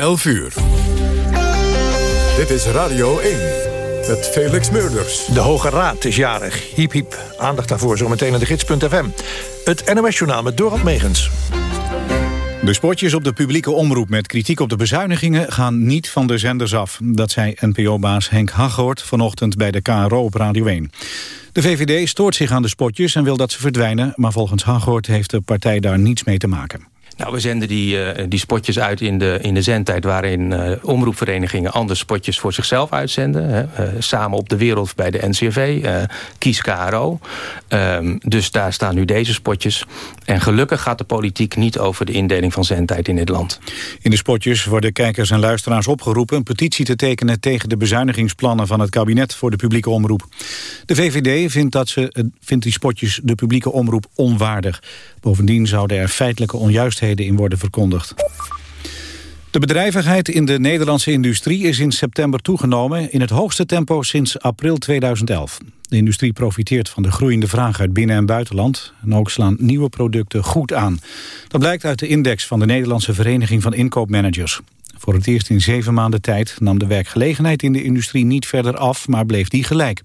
11 uur. Dit is Radio 1 met Felix Meurders. De Hoge Raad is jarig. Hiep hiep. Aandacht daarvoor zometeen aan de gids.fm. Het NOS-journaal met Dorald Megens. De spotjes op de publieke omroep met kritiek op de bezuinigingen gaan niet van de zenders af. Dat zei NPO-baas Henk Haghoort vanochtend bij de KRO op Radio 1. De VVD stoort zich aan de spotjes en wil dat ze verdwijnen... maar volgens Haghoort heeft de partij daar niets mee te maken. Nou, we zenden die, uh, die spotjes uit in de, in de zendtijd... waarin uh, omroepverenigingen andere spotjes voor zichzelf uitzenden. Hè. Uh, samen op de wereld bij de NCRV, kies KRO. Um, dus daar staan nu deze spotjes. En gelukkig gaat de politiek niet over de indeling van zendtijd in dit land. In de spotjes worden kijkers en luisteraars opgeroepen... een petitie te tekenen tegen de bezuinigingsplannen van het kabinet... voor de publieke omroep. De VVD vindt, dat ze, vindt die spotjes de publieke omroep onwaardig. Bovendien zouden er feitelijke onjuistheden in worden verkondigd. De bedrijvigheid in de Nederlandse industrie is in september toegenomen... in het hoogste tempo sinds april 2011. De industrie profiteert van de groeiende vraag uit binnen- en buitenland... en ook slaan nieuwe producten goed aan. Dat blijkt uit de index van de Nederlandse Vereniging van Inkoopmanagers. Voor het eerst in zeven maanden tijd nam de werkgelegenheid in de industrie niet verder af... maar bleef die gelijk.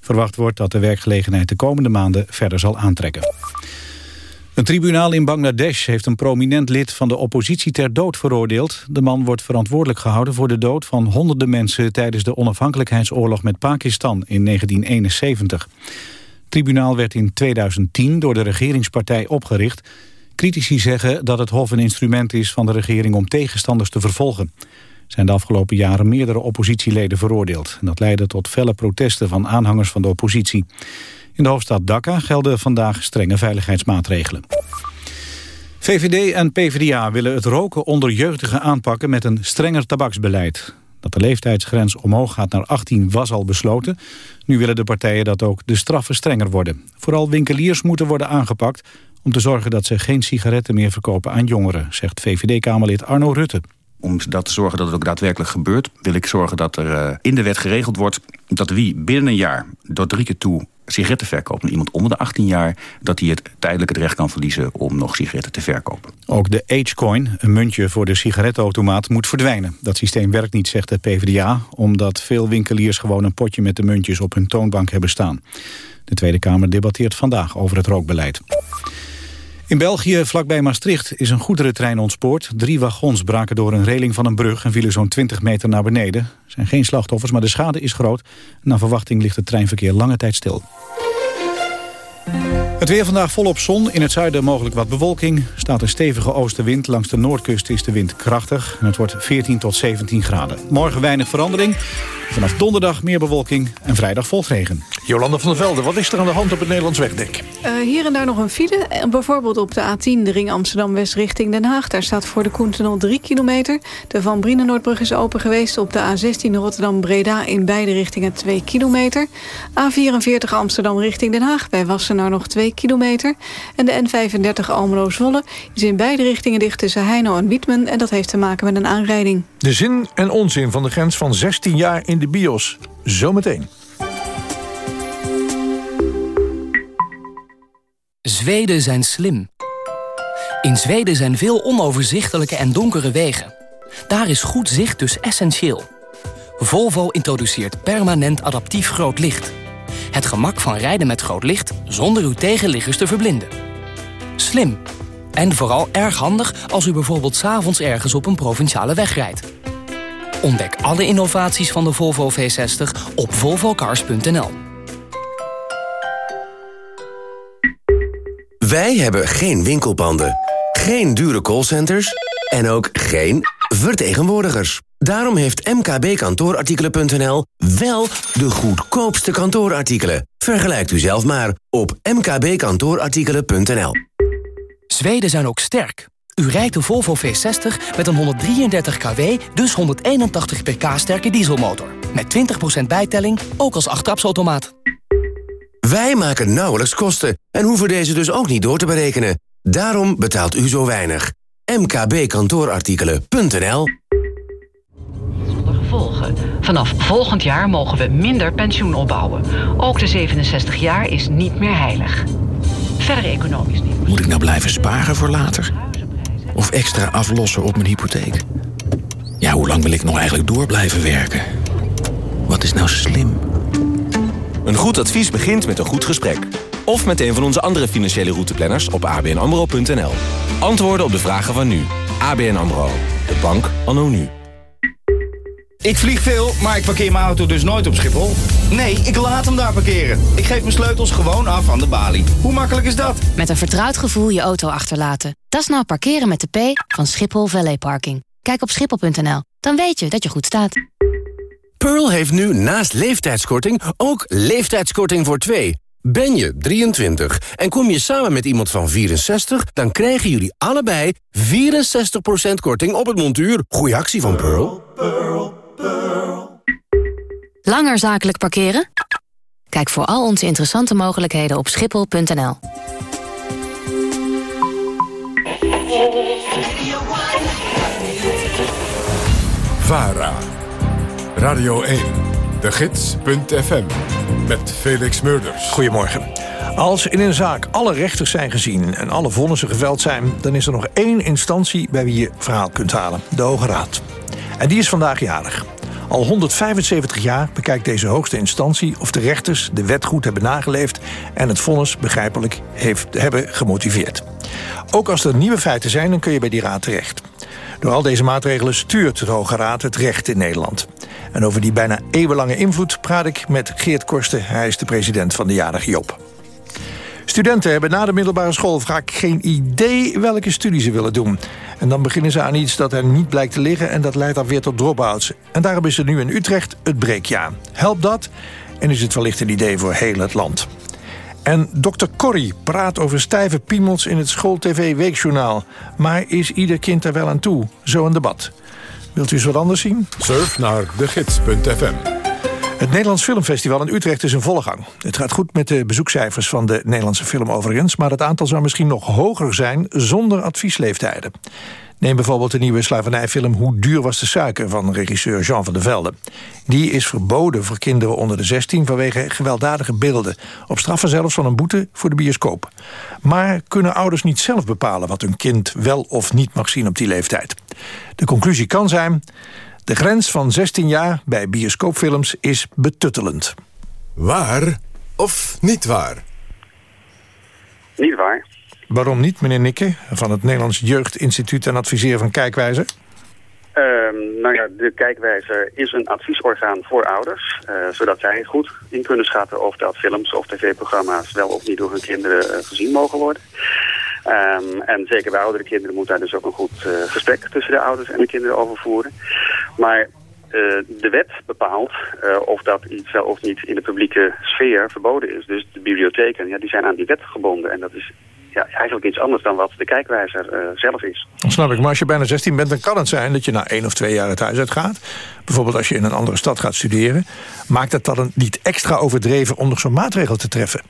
Verwacht wordt dat de werkgelegenheid de komende maanden verder zal aantrekken. Een tribunaal in Bangladesh heeft een prominent lid van de oppositie ter dood veroordeeld. De man wordt verantwoordelijk gehouden voor de dood van honderden mensen tijdens de onafhankelijkheidsoorlog met Pakistan in 1971. Het tribunaal werd in 2010 door de regeringspartij opgericht. Critici zeggen dat het hof een instrument is van de regering om tegenstanders te vervolgen. Er zijn de afgelopen jaren meerdere oppositieleden veroordeeld. En dat leidde tot felle protesten van aanhangers van de oppositie. In de hoofdstad Dhaka gelden vandaag strenge veiligheidsmaatregelen. VVD en PvdA willen het roken onder jeugdigen aanpakken met een strenger tabaksbeleid. Dat de leeftijdsgrens omhoog gaat naar 18 was al besloten. Nu willen de partijen dat ook de straffen strenger worden. Vooral winkeliers moeten worden aangepakt om te zorgen dat ze geen sigaretten meer verkopen aan jongeren, zegt VVD-Kamerlid Arno Rutte. Om dat te zorgen dat het ook daadwerkelijk gebeurt... wil ik zorgen dat er uh, in de wet geregeld wordt... dat wie binnen een jaar door drie keer toe sigaretten verkoopt... aan iemand onder de 18 jaar... dat hij het tijdelijk het recht kan verliezen om nog sigaretten te verkopen. Ook de Agecoin, een muntje voor de sigarettenautomaat, moet verdwijnen. Dat systeem werkt niet, zegt de PvdA... omdat veel winkeliers gewoon een potje met de muntjes op hun toonbank hebben staan. De Tweede Kamer debatteert vandaag over het rookbeleid. In België, vlakbij Maastricht, is een goederentrein ontspoord. Drie wagons braken door een reling van een brug en vielen zo'n 20 meter naar beneden. Er zijn geen slachtoffers, maar de schade is groot. Naar verwachting ligt het treinverkeer lange tijd stil. Het weer vandaag volop zon. In het zuiden mogelijk wat bewolking. Staat een stevige oostenwind. Langs de noordkust is de wind krachtig. En het wordt 14 tot 17 graden. Morgen weinig verandering. Vanaf donderdag meer bewolking en vrijdag volgt regen. Jolanda van der Velde, wat is er aan de hand op het Nederlands wegdek? Uh, hier en daar nog een file. Bijvoorbeeld op de A10, de ring Amsterdam-West richting Den Haag. Daar staat voor de Koentunnel 3 kilometer. De Van Brienenoordbrug is open geweest. Op de A16 Rotterdam-Breda in beide richtingen 2 kilometer. A44 Amsterdam richting Den Haag. Bij Wassenaar nog 2 kilometer. En de N35 Almelo-Zwolle is in beide richtingen dicht tussen Heino en Wietmen. En dat heeft te maken met een aanrijding. De zin en onzin van de grens van 16 jaar in de bios. Zometeen. Zweden zijn slim. In Zweden zijn veel onoverzichtelijke en donkere wegen. Daar is goed zicht dus essentieel. Volvo introduceert permanent adaptief groot licht. Het gemak van rijden met groot licht zonder uw tegenliggers te verblinden. Slim. En vooral erg handig als u bijvoorbeeld s'avonds ergens op een provinciale weg rijdt. Ontdek alle innovaties van de Volvo V60 op volvocars.nl. Wij hebben geen winkelpanden, geen dure callcenters en ook geen vertegenwoordigers. Daarom heeft mkbkantoorartikelen.nl wel de goedkoopste kantoorartikelen. Vergelijkt u zelf maar op mkbkantoorartikelen.nl. Zweden zijn ook sterk. U rijdt de Volvo V60 met een 133 kW, dus 181 pk sterke dieselmotor. Met 20% bijtelling, ook als achttrapsautomaat. Wij maken nauwelijks kosten en hoeven deze dus ook niet door te berekenen. Daarom betaalt u zo weinig. mkbkantoorartikelen.nl Zonder gevolgen. Vanaf volgend jaar mogen we minder pensioen opbouwen. Ook de 67 jaar is niet meer heilig. Verder economisch niet. Moet ik nou blijven sparen voor later? Of extra aflossen op mijn hypotheek? Ja, hoe lang wil ik nog eigenlijk door blijven werken? Wat is nou slim? Een goed advies begint met een goed gesprek. Of met een van onze andere financiële routeplanners op abnamro.nl. Antwoorden op de vragen van nu. ABN AMRO. De bank anno nu. Ik vlieg veel, maar ik parkeer mijn auto dus nooit op Schiphol. Nee, ik laat hem daar parkeren. Ik geef mijn sleutels gewoon af aan de balie. Hoe makkelijk is dat? Met een vertrouwd gevoel je auto achterlaten. Dat is nou parkeren met de P van Schiphol Valley Parking. Kijk op schiphol.nl, dan weet je dat je goed staat. Pearl heeft nu naast leeftijdskorting ook leeftijdskorting voor twee. Ben je 23 en kom je samen met iemand van 64... dan krijgen jullie allebei 64% korting op het montuur. Goeie actie van Pearl. Langer zakelijk parkeren? Kijk voor al onze interessante mogelijkheden op schiphol.nl. VARA. Radio 1. De Gids.fm. Met Felix Murders. Goedemorgen. Als in een zaak alle rechters zijn gezien en alle vonnissen geveld zijn... dan is er nog één instantie bij wie je verhaal kunt halen. De Hoge Raad. En die is vandaag jarig. Al 175 jaar bekijkt deze hoogste instantie of de rechters de wet goed hebben nageleefd en het vonnis begrijpelijk heeft, hebben gemotiveerd. Ook als er nieuwe feiten zijn, dan kun je bij die raad terecht. Door al deze maatregelen stuurt de Hoge Raad het recht in Nederland. En over die bijna eeuwenlange invloed praat ik met Geert Korsten. Hij is de president van de jarige Job. Studenten hebben na de middelbare school vaak geen idee welke studie ze willen doen. En dan beginnen ze aan iets dat er niet blijkt te liggen... en dat leidt dan weer tot drop-outs. En daarom is er nu in Utrecht het breekjaar. Helpt dat en is het wellicht een idee voor heel het land. En dokter Corrie praat over stijve piemels in het school-tv-weekjournaal. Maar is ieder kind er wel aan toe? Zo een debat. Wilt u eens wat anders zien? Surf naar degids.fm. Het Nederlands Filmfestival in Utrecht is in volle gang. Het gaat goed met de bezoekcijfers van de Nederlandse film overigens... maar het aantal zou misschien nog hoger zijn zonder adviesleeftijden. Neem bijvoorbeeld de nieuwe slavernijfilm Hoe duur was de suiker... van regisseur Jean van der Velde. Die is verboden voor kinderen onder de 16 vanwege gewelddadige beelden. Op straffen zelfs van een boete voor de bioscoop. Maar kunnen ouders niet zelf bepalen wat hun kind wel of niet mag zien op die leeftijd? De conclusie kan zijn... De grens van 16 jaar bij bioscoopfilms is betuttelend. Waar of niet waar? Niet waar. Waarom niet, meneer Nikke, van het Nederlands Jeugdinstituut en adviseren van Kijkwijzer? Um, nou ja, de kijkwijzer is een adviesorgaan voor ouders, uh, zodat zij goed in kunnen schatten of dat films of tv-programma's wel of niet door hun kinderen uh, gezien mogen worden. Um, en zeker bij oudere kinderen moet daar dus ook een goed uh, gesprek tussen de ouders en de kinderen over voeren. Maar de wet bepaalt of dat iets wel of niet in de publieke sfeer verboden is. Dus de bibliotheken, ja, die zijn aan die wet gebonden en dat is ja, eigenlijk iets anders dan wat de kijkwijzer uh, zelf is. Dat snap ik, maar als je bijna 16 bent, dan kan het zijn dat je na één of twee jaar het huis uitgaat. Bijvoorbeeld als je in een andere stad gaat studeren. Maakt het dan niet extra overdreven om nog zo'n maatregel te treffen?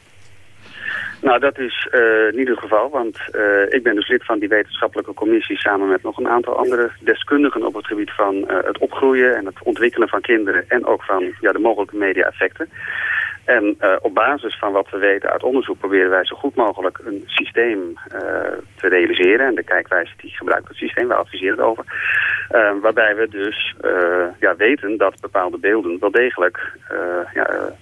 Nou, dat is uh, niet het geval, want uh, ik ben dus lid van die wetenschappelijke commissie... samen met nog een aantal andere deskundigen op het gebied van uh, het opgroeien... en het ontwikkelen van kinderen en ook van ja, de mogelijke media-effecten. En uh, op basis van wat we weten uit onderzoek proberen wij zo goed mogelijk een systeem uh, te realiseren. En de kijkwijze die gebruikt het systeem, wij adviseren het over. Uh, waarbij we dus ja, weten dat bepaalde beelden wel degelijk ja,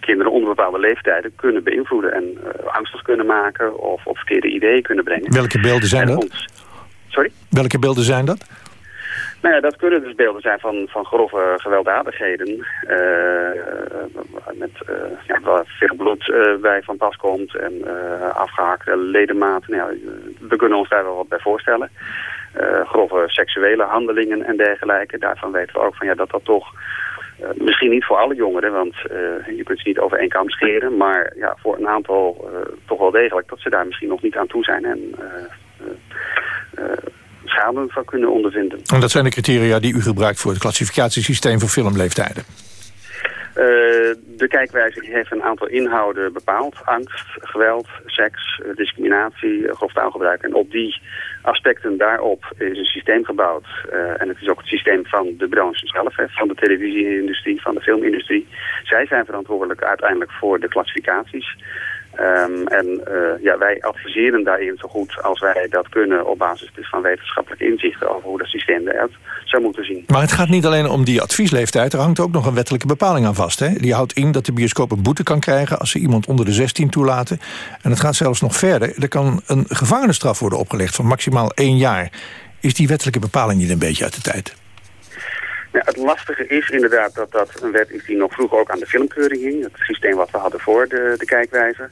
kinderen onder bepaalde leeftijden kunnen beïnvloeden. En angstig kunnen maken of op verkeerde ideeën kunnen brengen. Welke beelden zijn dat? Ons... Sorry? Welke beelden zijn dat? Nou ja, dat kunnen dus beelden zijn van, van grove gewelddadigheden. Uh, met uh, ja, veel bloed uh, bij van pas komt en afgehaakte ledematen. Nou, we kunnen ons daar wel wat bij voorstellen. grove seksuele handelingen en dergelijke. Daarvan weten we ook van, ja, dat dat toch... misschien niet voor alle jongeren, want je kunt ze niet over één kam scheren. Maar ja, voor een aantal toch wel degelijk dat ze daar misschien nog niet aan toe zijn. En schade van kunnen ondervinden. En dat zijn de criteria die u gebruikt voor het klassificatiesysteem voor filmleeftijden? Uh, de kijkwijze heeft een aantal inhouden bepaald. Angst, geweld, seks, discriminatie, uh, grof taalgebruik. En op die aspecten daarop is een systeem gebouwd. Uh, en het is ook het systeem van de branche zelf, hè, van de televisieindustrie, van de filmindustrie. Zij zijn verantwoordelijk uiteindelijk voor de klassificaties. Ehm, en uh, ja, wij adviseren daarin zo goed als wij dat kunnen op basis dus van wetenschappelijke inzichten over hoe dat systeem eruit zou moeten zien. Maar het gaat niet alleen om die adviesleeftijd, er hangt ook nog een wettelijke bepaling aan vast. Hè? Die houdt in dat de bioscoop een boete kan krijgen als ze iemand onder de 16 toelaten. En het gaat zelfs nog verder. Er kan een gevangenisstraf worden opgelegd van maximaal één jaar. Is die wettelijke bepaling niet een beetje uit de tijd? Ja, het lastige is inderdaad dat dat een wet is die nog vroeger ook aan de filmkeuring hing. Het systeem wat we hadden voor de, de kijkwijze.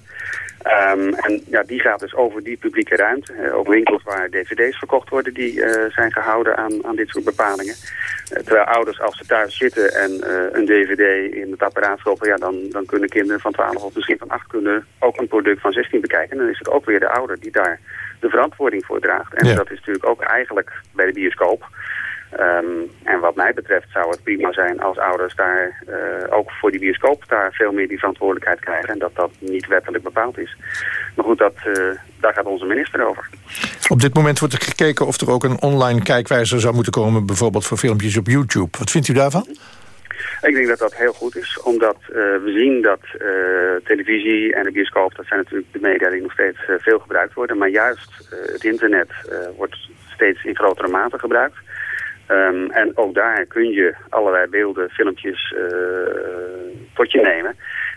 Um, en ja, die gaat dus over die publieke ruimte. Uh, ook winkels waar dvd's verkocht worden, die uh, zijn gehouden aan, aan dit soort bepalingen. Uh, terwijl ouders, als ze thuis zitten en een dvd in het apparaat stoppen... Ja, dan, dan kunnen kinderen van 12 of misschien van 8 kunnen ook een product van 16 bekijken. En dan is het ook weer de ouder die daar de verantwoording voor draagt. En dat is natuurlijk ook eigenlijk bij de bioscoop... Um, en wat mij betreft zou het prima zijn als ouders daar uh, ook voor die bioscoop daar veel meer die verantwoordelijkheid krijgen. En dat dat niet wettelijk bepaald is. Maar goed, dat, uh, daar gaat onze minister over. Op dit moment wordt er gekeken of er ook een online kijkwijzer zou moeten komen. Bijvoorbeeld voor filmpjes op YouTube. Wat vindt u daarvan? Ik denk dat dat heel goed is, omdat uh, we zien dat uh, televisie en de bioscoop, dat zijn natuurlijk de media die nog steeds uh, veel gebruikt worden. Maar juist het internet wordt steeds in grotere mate gebruikt. Um, en ook daar kun je allerlei beelden, filmpjes uh, tot je nemen.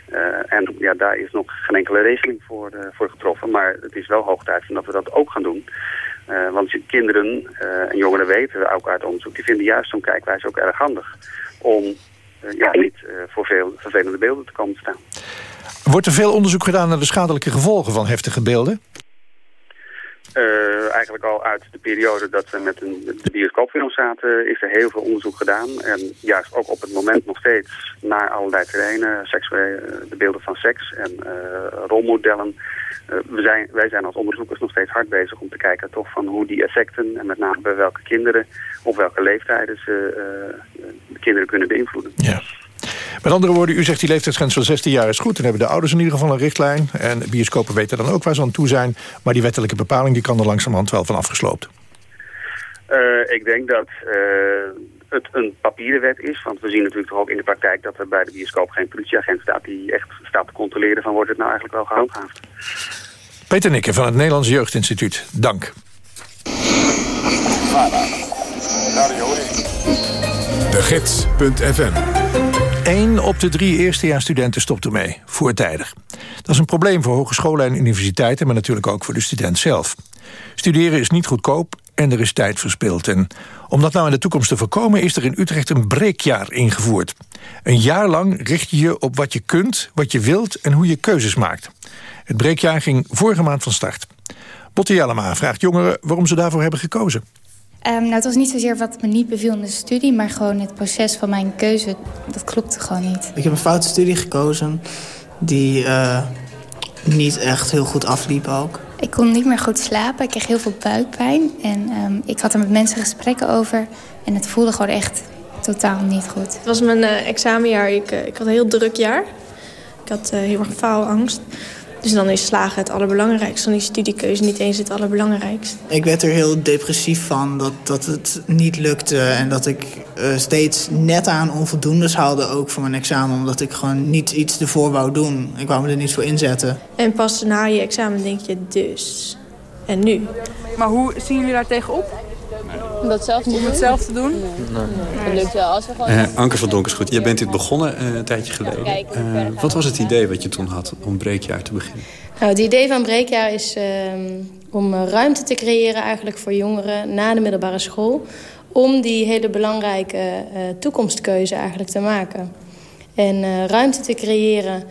Uh, en ja, daar is nog geen enkele regeling voor, uh, voor getroffen. Maar het is wel hoog tijd dat we dat ook gaan doen. want kinderen en jongeren weten ook uit onderzoek... die vinden juist zo'n kijkwijze ook erg handig. Om ja, niet voor veel vervelende beelden te komen te staan. Wordt er veel onderzoek gedaan naar de schadelijke gevolgen van heftige beelden? Uh, eigenlijk al uit de periode dat we met een, de bioscoopfilm zaten, is er heel veel onderzoek gedaan. En juist ook op het moment nog steeds naar allerlei terreinen, seksuele, de beelden van seks en uh, rolmodellen. We zijn, wij zijn als onderzoekers nog steeds hard bezig om te kijken toch van hoe die effecten, en met name bij welke kinderen, op welke leeftijden ze de kinderen kunnen beïnvloeden. Ja. Met andere woorden, u zegt die leeftijdsgrens van 16 jaar is goed. Dan hebben de ouders in ieder geval een richtlijn. En bioscopen weten dan ook waar ze aan toe zijn. Maar die wettelijke bepaling die kan er langzamerhand wel van afgesloopt. Uh, ik denk dat uh, het een papieren wet is. Want we zien natuurlijk toch ook in de praktijk dat er bij de bioscoop geen politieagent staat... die echt staat te controleren van wordt het nou eigenlijk wel gehandhaafd. Peter Nikke van het Nederlands Jeugdinstituut. Dank. De Gids.fm 1 op de drie eerstejaarsstudenten stopt ermee, voortijdig. Dat is een probleem voor hogescholen en universiteiten... maar natuurlijk ook voor de student zelf. Studeren is niet goedkoop en er is tijd verspild. En om dat nou in de toekomst te voorkomen... is er in Utrecht een breekjaar ingevoerd. Een jaar lang richt je je op wat je kunt, wat je wilt... en hoe je keuzes maakt. Het breekjaar ging vorige maand van start. Botte Jellema vraagt jongeren waarom ze daarvoor hebben gekozen. Um, nou, het was niet zozeer wat me niet beviel in de studie... maar gewoon het proces van mijn keuze, dat klopte gewoon niet. Ik heb een foute studie gekozen die uh, niet echt heel goed afliep ook. Ik kon niet meer goed slapen, ik kreeg heel veel buikpijn. En um, ik had er met mensen gesprekken over en het voelde gewoon echt totaal niet goed. Het was mijn uh, examenjaar, ik, uh, ik had een heel druk jaar. Ik had heel erg faalangst. Dus dan is slagen het allerbelangrijkste. Dan is studiekeuze niet eens het allerbelangrijkste. Ik werd er heel depressief van dat, dat het niet lukte. En dat ik uh, steeds net aan onvoldoendes haalde ook voor mijn examen. Omdat ik gewoon niet iets ervoor wou doen. Ik wou me er niet voor inzetten. En pas na je examen denk je dus. En nu? Maar hoe zien jullie daar tegenop? Om dat zelf te Om doen? het zelf te doen? Nee. Dat lukt wel. Als we gewoon... Uh, Anke van Donkersgoed, jij bent dit begonnen uh, een tijdje geleden. Uh, wat was het idee wat je toen had om breekjaar te beginnen? Nou, het idee van breekjaar is om ruimte te creëren eigenlijk voor jongeren na de middelbare school. Om die hele belangrijke toekomstkeuze eigenlijk te maken. En ruimte te creëren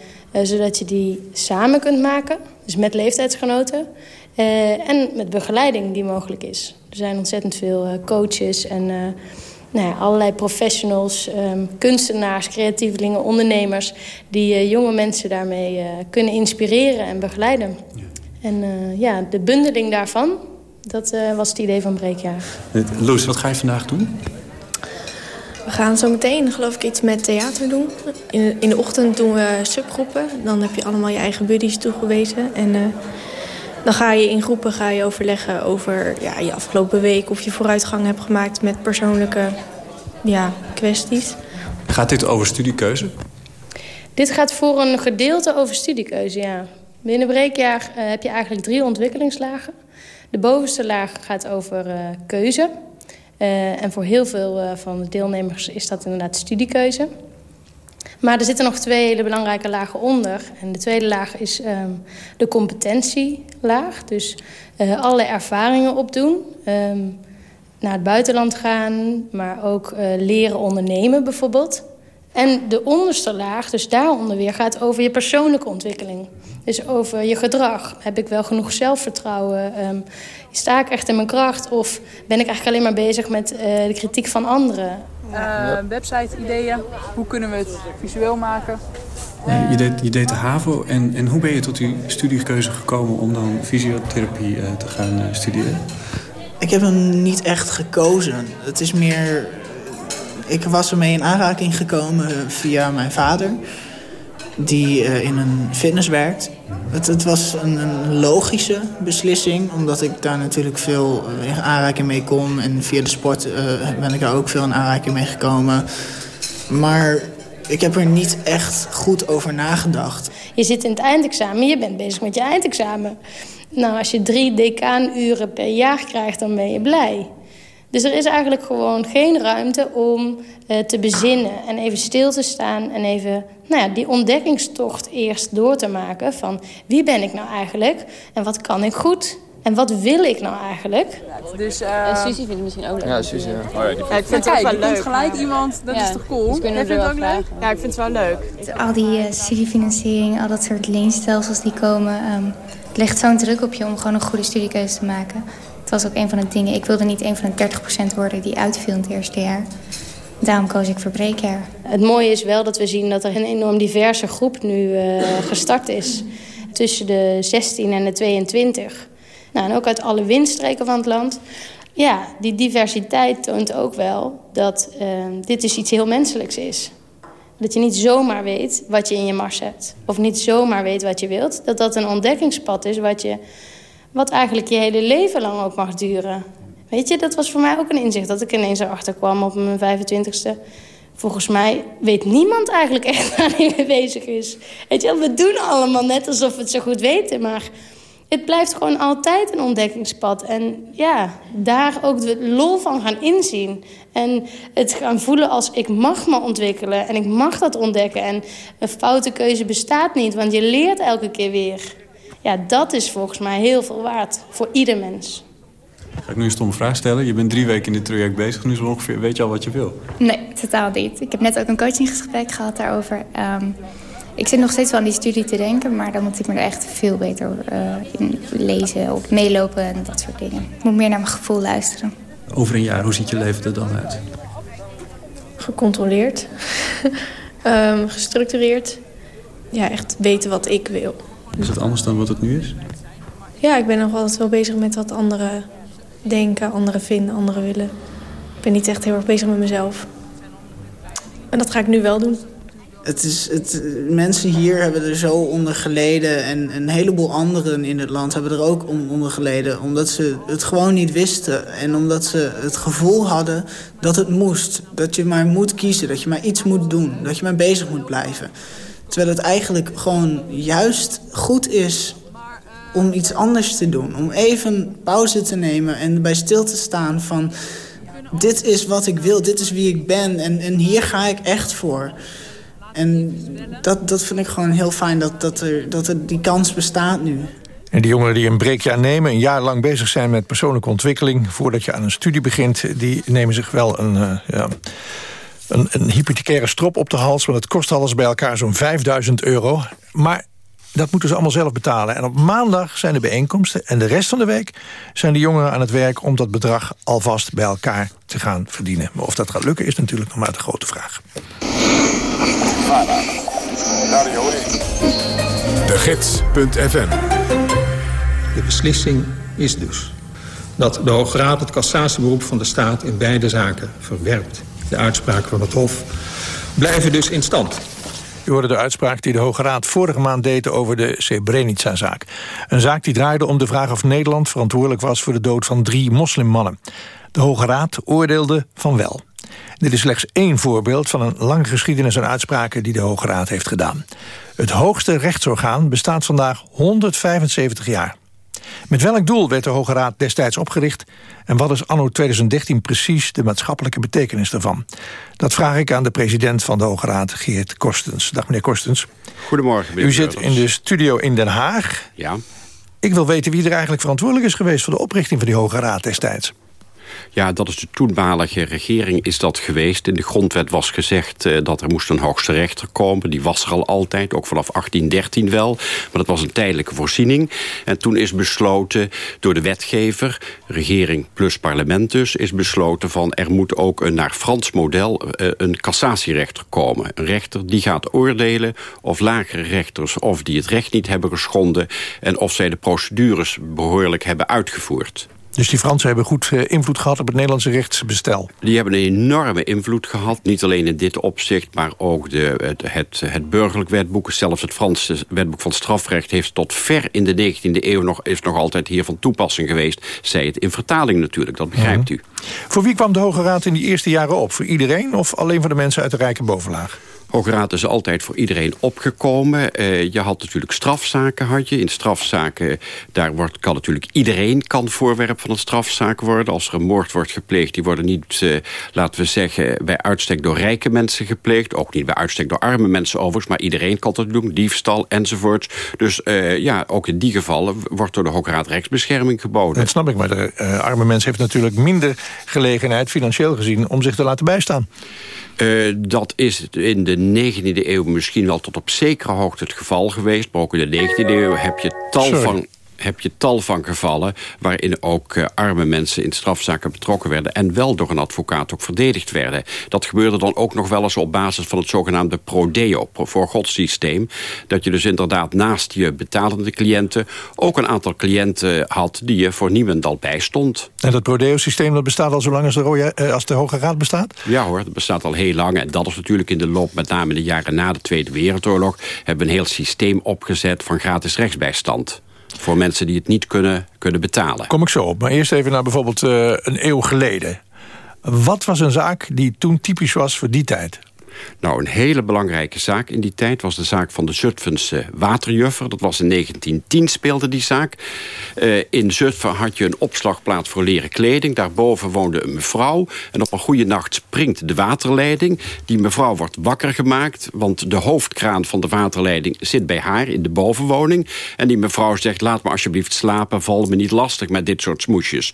zodat je die samen kunt maken. Dus met leeftijdsgenoten. en met begeleiding die mogelijk is. Er zijn ontzettend veel uh, coaches en uh, nou ja, allerlei professionals, um, kunstenaars, creatievelingen, ondernemers... die uh, jonge mensen daarmee kunnen inspireren en begeleiden. Ja. En ja, de bundeling daarvan, dat was het idee van Breekjaar. Loes, wat ga je vandaag doen? We gaan zo meteen, geloof ik, iets met theater doen. In de, in de ochtend doen we subgroepen. Dan heb je allemaal je eigen buddies toegewezen. En dan ga je in groepen ga je overleggen over ja, je afgelopen week... of je vooruitgang hebt gemaakt met persoonlijke ja, kwesties. Gaat dit over studiekeuze? Dit gaat voor een gedeelte over studiekeuze, ja. Binnen breekjaar uh, heb je eigenlijk drie ontwikkelingslagen. De bovenste laag gaat over uh, keuze. Uh, en voor heel veel van de deelnemers is dat inderdaad studiekeuze. Maar er zitten nog twee hele belangrijke lagen onder. En de tweede laag is um, de competentielaag. Dus uh, alle ervaringen opdoen. Um, naar het buitenland gaan, maar ook uh, leren ondernemen bijvoorbeeld. En de onderste laag, dus daaronder weer, gaat over je persoonlijke ontwikkeling. Dus over je gedrag. Heb ik wel genoeg zelfvertrouwen? Um, sta ik echt in mijn kracht? Of ben ik eigenlijk alleen maar bezig met uh, de kritiek van anderen? Uh, website-ideeën. Hoe kunnen we het visueel maken? Je, deed, je deed de HAVO. En, en hoe ben je tot die studiekeuze gekomen om dan fysiotherapie uh, te gaan studeren? Ik heb hem niet echt gekozen. Het is meer... Ik was ermee in aanraking gekomen via mijn vader die uh, in een fitness werkt. Het, het was een, een, logische beslissing, omdat ik daar natuurlijk veel in aanraking mee kom. En via de sport uh, ben ik daar ook veel in aanraking mee gekomen. Maar ik heb er niet echt goed over nagedacht. Je zit in het eindexamen, je bent bezig met je eindexamen. Nou, als je drie decaanuren per jaar krijgt, dan ben je blij. Dus er is eigenlijk gewoon geen ruimte om uh, te bezinnen en even stil te staan... en even nou ja, die ontdekkingstocht eerst door te maken van wie ben ik nou eigenlijk... en wat kan ik goed en wat wil ik nou eigenlijk? Dus, uh... En Suzy vindt het misschien ook leuk. Ja, Suzy. Ja. Oh, ja, die ja, ik vind het wel leuk. gelijk iemand, dat ja, is toch cool? Dus kunnen we het ook leuk? Ja, ik vind het wel leuk. Al die uh, studiefinanciering, al dat soort leenstelsels die komen... Um, het legt zo'n druk op je om gewoon een goede studiekeuze te maken. Het was ook een van de dingen. Ik wilde niet een van de 30% worden die uitviel in het eerste jaar. Daarom koos ik voor. Het mooie is wel dat we zien dat er een enorm diverse groep nu uh, gestart is. Tussen de 16 en de 22. Nou, en ook uit alle windstreken van het land. Ja, die diversiteit toont ook wel dat uh, dit dus iets heel menselijks is. Dat je niet zomaar weet wat je in je mars hebt. Of niet zomaar weet wat je wilt. Dat dat een ontdekkingspad is wat, je, wat eigenlijk je hele leven lang ook mag duren. Weet je, dat was voor mij ook een inzicht. Dat ik ineens erachter kwam op mijn 25ste. Volgens mij weet niemand eigenlijk echt waar hij mee bezig is. Weet je, we doen allemaal net alsof we het zo goed weten. Maar het blijft gewoon altijd een ontdekkingspad. En ja, daar ook de lol van gaan inzien. En het gaan voelen als ik mag me ontwikkelen. En ik mag dat ontdekken. En een foute keuze bestaat niet, want je leert elke keer weer. Ja, dat is volgens mij heel veel waard voor ieder mens. Ga ik nu een stomme vraag stellen? Je bent drie weken in dit traject bezig. Nu zo ongeveer weet je al wat je wil? Nee, totaal niet. Ik heb net ook een coachingsgesprek gehad daarover. Um, ik zit nog steeds wel aan die studie te denken, maar dan moet ik me er echt veel beter uh, in lezen of meelopen en dat soort dingen. Ik moet meer naar mijn gevoel luisteren. Over een jaar, hoe ziet je leven er dan uit? Gecontroleerd. um, gestructureerd. Ja, echt weten wat ik wil. Is dat anders dan wat het nu is? Ja, ik ben nog altijd wel bezig met wat anderen denken, anderen vinden, anderen willen. Ik ben niet echt heel erg bezig met mezelf. En dat ga ik nu wel doen. Het is, het, mensen hier hebben er zo onder geleden... en een heleboel anderen in het land hebben er ook onder geleden... omdat ze het gewoon niet wisten. En omdat ze het gevoel hadden dat het moest. Dat je maar moet kiezen, dat je maar iets moet doen. Dat je maar bezig moet blijven. Terwijl het eigenlijk gewoon juist goed is om iets anders te doen. Om even pauze te nemen en bij stil te staan van... dit is wat ik wil, dit is wie ik ben en, en hier ga ik echt voor. En dat, dat vind ik gewoon heel fijn, dat, dat, er, dat er die kans bestaat nu. En die jongeren die een breekjaar nemen, een jaar lang bezig zijn met persoonlijke ontwikkeling... voordat je aan een studie begint, die nemen zich wel een... Uh, ja, een, een hypothecaire strop op de hals, want het kost alles bij elkaar zo'n 5000 euro. Maar dat moeten ze allemaal zelf betalen. En op maandag zijn de bijeenkomsten. En de rest van de week zijn de jongeren aan het werk... om dat bedrag alvast bij elkaar te gaan verdienen. Maar of dat gaat lukken is natuurlijk nog maar de grote vraag. De Gids.fm De beslissing is dus dat de Hoge Raad het cassatieberoep van de staat... in beide zaken verwerpt. De uitspraken van het Hof blijven dus in stand. U hoorde de uitspraak die de Hoge Raad vorige maand deed over de Srebrenica-zaak. Een zaak die draaide om de vraag of Nederland verantwoordelijk was... voor de dood van drie moslimmannen. De Hoge Raad oordeelde van wel. Dit is slechts één voorbeeld van een lange geschiedenis aan uitspraken die de Hoge Raad heeft gedaan. Het hoogste rechtsorgaan bestaat vandaag 175 jaar. Met welk doel werd de Hoge Raad destijds opgericht... en wat is anno 2013 precies de maatschappelijke betekenis daarvan? Dat vraag ik aan de president van de Hoge Raad, Geert Korstens. Dag meneer Korstens. Goedemorgen. U zit in de studio in Den Haag. Ja. Ik wil weten wie er eigenlijk verantwoordelijk is geweest... voor de oprichting van die Hoge Raad destijds. Ja, dat is de toenmalige regering is dat geweest. In de grondwet was gezegd uh, dat er moest een hoogste rechter komen. Die was er al altijd, ook vanaf 1813 wel. Maar dat was een tijdelijke voorziening. En toen is besloten door de wetgever, regering plus parlement dus... is besloten van er moet ook een naar Frans model uh, een cassatierechter komen. Een rechter die gaat oordelen of lagere rechters... of die het recht niet hebben geschonden... en of zij de procedures behoorlijk hebben uitgevoerd. Dus die Fransen hebben goed uh, invloed gehad op het Nederlandse rechtsbestel? Die hebben een enorme invloed gehad. Niet alleen in dit opzicht, maar ook de, het, het, het burgerlijk wetboek. Zelfs het Franse wetboek van strafrecht heeft tot ver in de 19e eeuw... nog, is nog altijd hier van toepassing geweest. Zij het in vertaling natuurlijk, dat begrijpt Mhm. u. Voor wie kwam de Hoge Raad in die eerste jaren op? Voor iedereen of alleen voor de mensen uit de rijke bovenlaag? Hoge Raad is altijd voor iedereen opgekomen. Uh, je had natuurlijk strafzaken, had je. In strafzaken, daar wordt, kan natuurlijk iedereen kan voorwerp van een strafzaak worden. Als er een moord wordt gepleegd, die worden niet, uh, laten we zeggen... bij uitstek door rijke mensen gepleegd. Ook niet bij uitstek door arme mensen overigens. Maar iedereen kan dat doen, diefstal enzovoorts. Dus uh, ja, ook in die gevallen wordt door de Hoge Raad rechtsbescherming geboden. Dat snap ik, maar de arme mens heeft natuurlijk minder gelegenheid... financieel gezien, om zich te laten bijstaan. Dat is in de 19e eeuw misschien wel tot op zekere hoogte het geval geweest. Maar ook in de 19e eeuw heb je tal Sorry. van heb je tal van gevallen waarin ook uh, arme mensen in strafzaken betrokken werden... en wel door een advocaat ook verdedigd werden. Dat gebeurde dan ook nog wel eens op basis van het zogenaamde prodeo, voor godssysteem. Dat je dus inderdaad naast je betalende cliënten... ook een aantal cliënten had die je voor niemendal bijstond. En dat prodeo-systeem dat bestaat al zo lang als de, Rode, uh, als de Hoge Raad bestaat? Ja hoor, dat bestaat al heel lang. En dat is natuurlijk in de loop, met name in de jaren na de Tweede Wereldoorlog... hebben we een heel systeem opgezet van gratis rechtsbijstand voor mensen die het niet kunnen, kunnen betalen. Kom ik zo op, maar eerst even naar bijvoorbeeld uh, een eeuw geleden. Wat was een zaak die toen typisch was voor die tijd? Nou, een hele belangrijke zaak in die tijd was de zaak van de Zutphense waterjuffer. Dat was in 1910 speelde die zaak. Uh, in Zutphen had je een opslagplaats voor leren kleding. Daarboven woonde een mevrouw. En op een goede nacht springt de waterleiding. Die mevrouw wordt wakker gemaakt, want de hoofdkraan van de waterleiding zit bij haar in de bovenwoning. En die mevrouw zegt, laat me alsjeblieft slapen, val me niet lastig met dit soort smoesjes.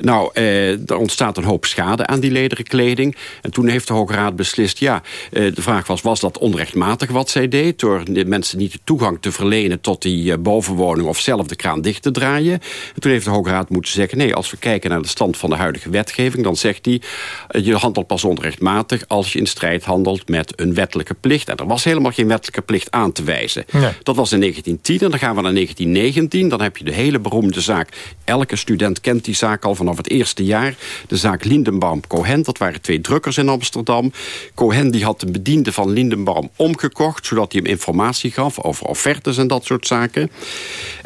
Nou, uh, er ontstaat een hoop schade aan die lederen kleding. En toen heeft de Hoge Raad beslist, ja, de vraag was, was dat onrechtmatig wat zij deed... door de mensen niet de toegang te verlenen tot die uh, bovenwoning... of zelf de kraan dicht te draaien? En toen heeft de Hoge Raad moeten zeggen... nee, als we kijken naar de stand van de huidige wetgeving... dan zegt hij, uh, je handelt pas onrechtmatig... als je in strijd handelt met een wettelijke plicht. En er was helemaal geen wettelijke plicht aan te wijzen. Nee. Dat was in 1910 en dan gaan we naar 1919. Dan heb je de hele beroemde zaak. Elke student kent die zaak al vanaf het eerste jaar. De zaak Lindenbaum-Cohen, dat waren twee drukkers in Amsterdam. Cohen die had een bediende van Lindenbaum omgekocht... zodat hij hem informatie gaf over offertes en dat soort zaken.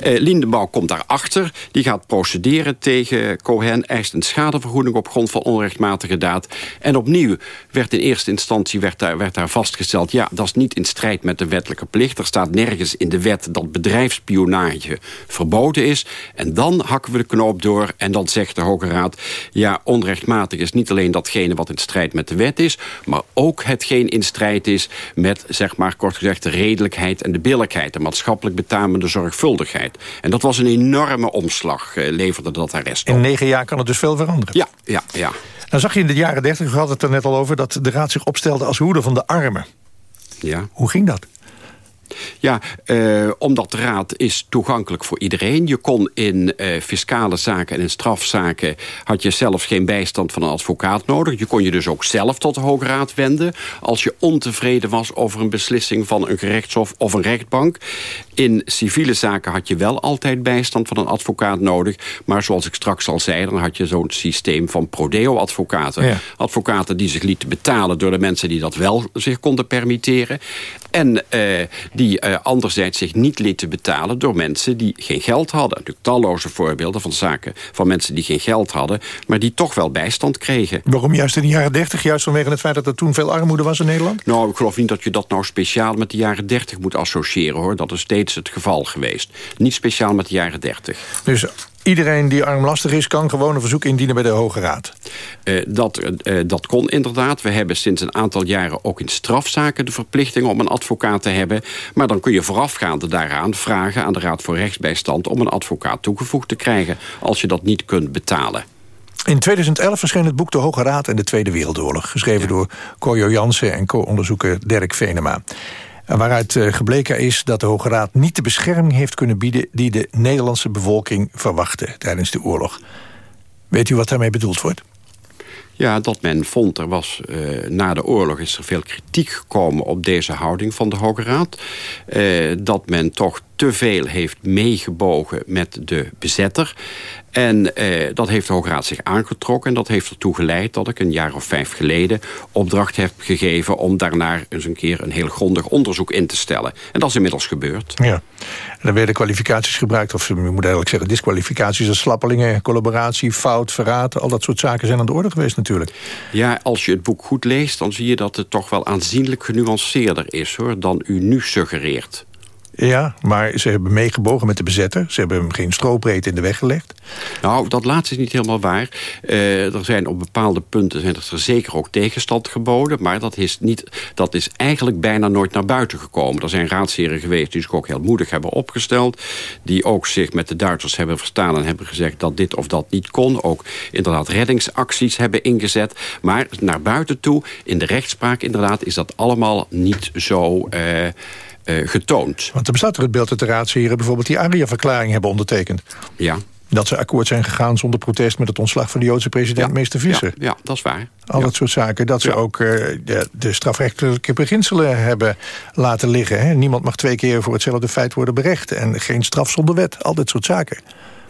Uh, Lindenbaum komt daarachter. Die gaat procederen tegen Cohen. Eist een schadevergoeding op grond van onrechtmatige daad. En opnieuw werd in eerste instantie werd daar, werd daar vastgesteld... ja, dat is niet in strijd met de wettelijke plicht. Er staat nergens in de wet dat bedrijfsspionage verboden is. En dan hakken we de knoop door en dan zegt de Hoge Raad... ja, onrechtmatig is niet alleen datgene wat in strijd met de wet is... maar ook hetgeen in strijd is met, zeg maar, kort gezegd... de redelijkheid en de billijkheid, de maatschappelijk betamende zorgvuldigheid. En dat was een enorme omslag, uh, leverde dat arrest op. In negen jaar kan het dus veel veranderen. Ja, ja, ja. Nou zag je in de jaren dertig, u had het er net al over... dat de Raad zich opstelde als hoeder van de armen. Ja. Hoe ging dat? Ja, uh, omdat de raad is toegankelijk voor iedereen. Je kon in uh, fiscale zaken en in strafzaken... had je zelfs geen bijstand van een advocaat nodig. Je kon je dus ook zelf tot de Hoge Raad wenden... als je ontevreden was over een beslissing van een gerechtshof of een rechtbank. In civiele zaken had je wel altijd bijstand van een advocaat nodig. Maar zoals ik straks al zei, dan had je zo'n systeem van prodeo-advocaten. Ja. Advocaten die zich lieten betalen door de mensen die dat wel zich konden permitteren. En uh, die uh, anderzijds zich niet lieten betalen door mensen die geen geld hadden. Natuurlijk talloze voorbeelden van zaken van mensen die geen geld hadden... maar die toch wel bijstand kregen. Waarom juist in de jaren 30? Juist vanwege het feit dat er toen veel armoede was in Nederland? Nou, ik geloof niet dat je dat nou speciaal met de jaren 30 moet associëren, hoor. Dat is steeds het geval geweest. Niet speciaal met de jaren 30. Dus iedereen die armlastig is... kan gewoon een verzoek indienen bij de Hoge Raad? Uh, dat, uh, dat kon inderdaad. We hebben sinds een aantal jaren ook in strafzaken... de verplichting om een advocaat te hebben. Maar dan kun je voorafgaande daaraan vragen... aan de Raad voor Rechtsbijstand om een advocaat toegevoegd te krijgen... als je dat niet kunt betalen. In 2011 verscheen het boek De Hoge Raad en de Tweede Wereldoorlog... geschreven door Kojo Jansen en co-onderzoeker Dirk Venema. Waaruit eh, gebleken is dat de Hoge Raad niet de bescherming heeft kunnen bieden... die de Nederlandse bevolking verwachtte tijdens de oorlog. Weet u wat daarmee bedoeld wordt? Ja, dat men vond, er was uh, na de oorlog is er veel kritiek gekomen op deze houding van de Hoge Raad. Uh, dat men toch te veel heeft meegebogen met de bezetter. En eh, dat heeft de Hoge Raad zich aangetrokken. En dat heeft ertoe geleid dat ik een jaar of vijf geleden opdracht heb gegeven... om daarna eens een keer een heel grondig onderzoek in te stellen. En dat is inmiddels gebeurd. Ja. En dan werden kwalificaties gebruikt, of je moet eigenlijk zeggen disqualificaties... als slappelingen, collaboratie, fout, verraad. Al dat soort zaken zijn aan de orde geweest natuurlijk. Ja, als je het boek goed leest, dan zie je dat het toch wel aanzienlijk genuanceerder is... hoor, dan u nu suggereert. Ja, maar ze hebben meegebogen met de bezetter. Ze hebben hem geen strobreedte in de weg gelegd. Nou, dat laatste is niet helemaal waar. Uh, er zijn op bepaalde punten zijn er zeker ook tegenstand geboden. Maar dat is, niet, dat is eigenlijk bijna nooit naar buiten gekomen. Er zijn raadsheren geweest die zich ook heel moedig hebben opgesteld. Die ook zich met de Duitsers hebben verstaan en hebben gezegd dat dit of dat niet kon. Ook inderdaad reddingsacties hebben ingezet. Maar naar buiten toe, in de rechtspraak inderdaad, is dat allemaal niet zo... Uh, getoond. Want er bestaat er het beeld dat de raadsheren bijvoorbeeld die Aria-verklaring hebben ondertekend. Ja. Dat ze akkoord zijn gegaan zonder protest met het ontslag van de Joodse president ja, meester Visser. Ja, ja, dat is waar. Al dat soort zaken. Dat ze ook uh, de, de, strafrechtelijke beginselen hebben laten liggen. Hè. Niemand mag twee keer voor hetzelfde feit worden berecht. En geen straf zonder wet. Al dit soort zaken.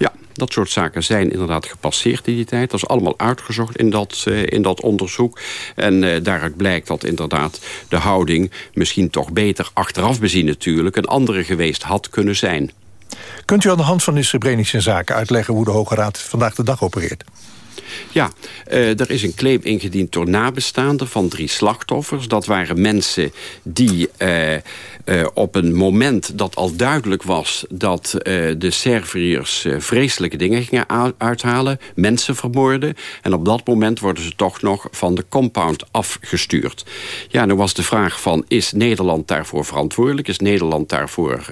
Ja, dat soort zaken zijn inderdaad gepasseerd in die tijd. Dat is allemaal uitgezocht in dat, uh, in dat onderzoek. En uh, daaruit blijkt dat inderdaad de houding... misschien toch beter achteraf bezien natuurlijk... een andere geweest had kunnen zijn. Kunt u aan de hand van de Srebrenische zaken uitleggen... hoe de Hoge Raad vandaag de dag opereert? Ja, uh, er is een claim ingediend door nabestaanden van drie slachtoffers. Dat waren mensen die uh, uh, op een moment dat al duidelijk was... dat de Serviërs vreselijke dingen gingen uithalen, mensen vermoorden. En op dat moment worden ze toch nog van de compound afgestuurd. Ja, nu was de vraag van, is Nederland daarvoor verantwoordelijk? Is Nederland daarvoor,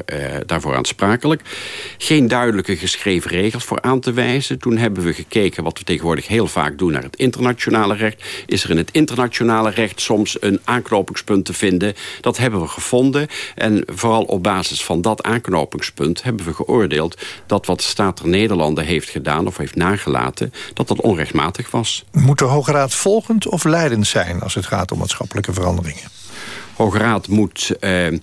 daarvoor aansprakelijk? Geen duidelijke geschreven regels voor aan te wijzen. Toen hebben we gekeken wat we tegenwoordig heel vaak doen naar het internationale recht. Is er in het internationale recht soms een aanknopingspunt te vinden? Dat hebben we gevonden. En vooral op basis van dat aanknopingspunt hebben we geoordeeld... dat wat de Staat der Nederlanden heeft gedaan of heeft nagelaten... dat dat onrechtmatig was. Moet de Hoge Raad volgend of leidend zijn... als het gaat om maatschappelijke veranderingen? Hoge Raad moet uh, uh,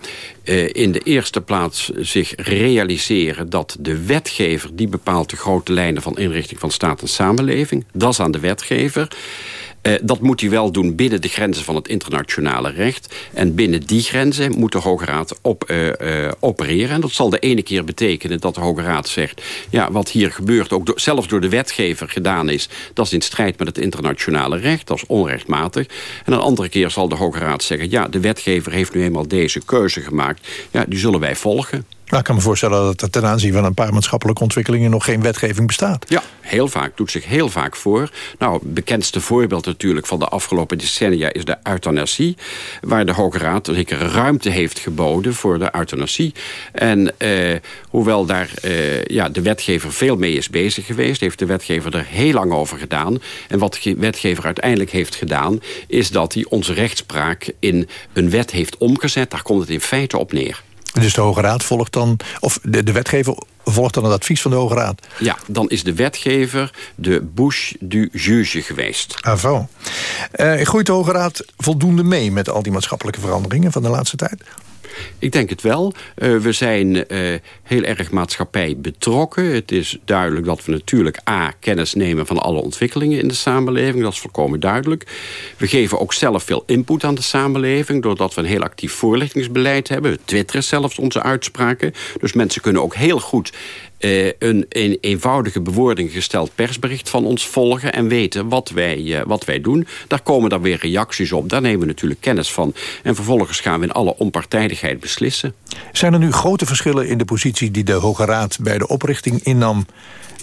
in de eerste plaats zich realiseren... dat de wetgever die bepaalt de grote lijnen van inrichting van staat en samenleving. Dat is aan de wetgever. Uh, dat moet hij wel doen binnen de grenzen van het internationale recht. En binnen die grenzen moet de Hoge Raad op, uh, uh, opereren. En dat zal de ene keer betekenen dat de Hoge Raad zegt... ja, wat hier gebeurt, ook do zelfs door de wetgever gedaan is... dat is in strijd met het internationale recht, dat is onrechtmatig. En een andere keer zal de Hoge Raad zeggen... ja, de wetgever heeft nu eenmaal deze keuze gemaakt. Ja, die zullen wij volgen. Nou, ik kan me voorstellen dat er ten aanzien van een paar maatschappelijke ontwikkelingen nog geen wetgeving bestaat. Ja, heel vaak. Doet zich heel vaak voor. Nou, het bekendste voorbeeld natuurlijk van de afgelopen decennia is de euthanasie. Waar de Hoge Raad zeker ruimte heeft geboden voor de euthanasie. En eh, hoewel daar eh, ja, de wetgever veel mee is bezig geweest, heeft de wetgever er heel lang over gedaan. En wat de wetgever uiteindelijk heeft gedaan, is dat hij onze rechtspraak in een wet heeft omgezet. Daar komt het in feite op neer. Dus de Hoge Raad volgt dan, of de, de wetgever volgt dan het advies van de Hoge Raad? Ja, dan is de wetgever de bouche du juge geweest. Ah, uh, groeit de Hoge Raad voldoende mee met al die maatschappelijke veranderingen van de laatste tijd? Ik denk het wel. Uh, we zijn uh, heel erg maatschappij betrokken. Het is duidelijk dat we natuurlijk A, kennis nemen van alle ontwikkelingen in de samenleving. Dat is volkomen duidelijk. We geven ook zelf veel input aan de samenleving... doordat we een heel actief voorlichtingsbeleid hebben. We twitteren zelfs onze uitspraken. Dus mensen kunnen ook heel goed uh, een, een, eenvoudige bewoording gesteld persbericht van ons volgen... en weten wat wij, uh, wat wij doen. Daar komen dan weer reacties op. Daar nemen we natuurlijk kennis van. En vervolgens gaan we in alle onpartijdigheid beslissen. Zijn er nu grote verschillen in de positie die de Hoge Raad... bij de oprichting innam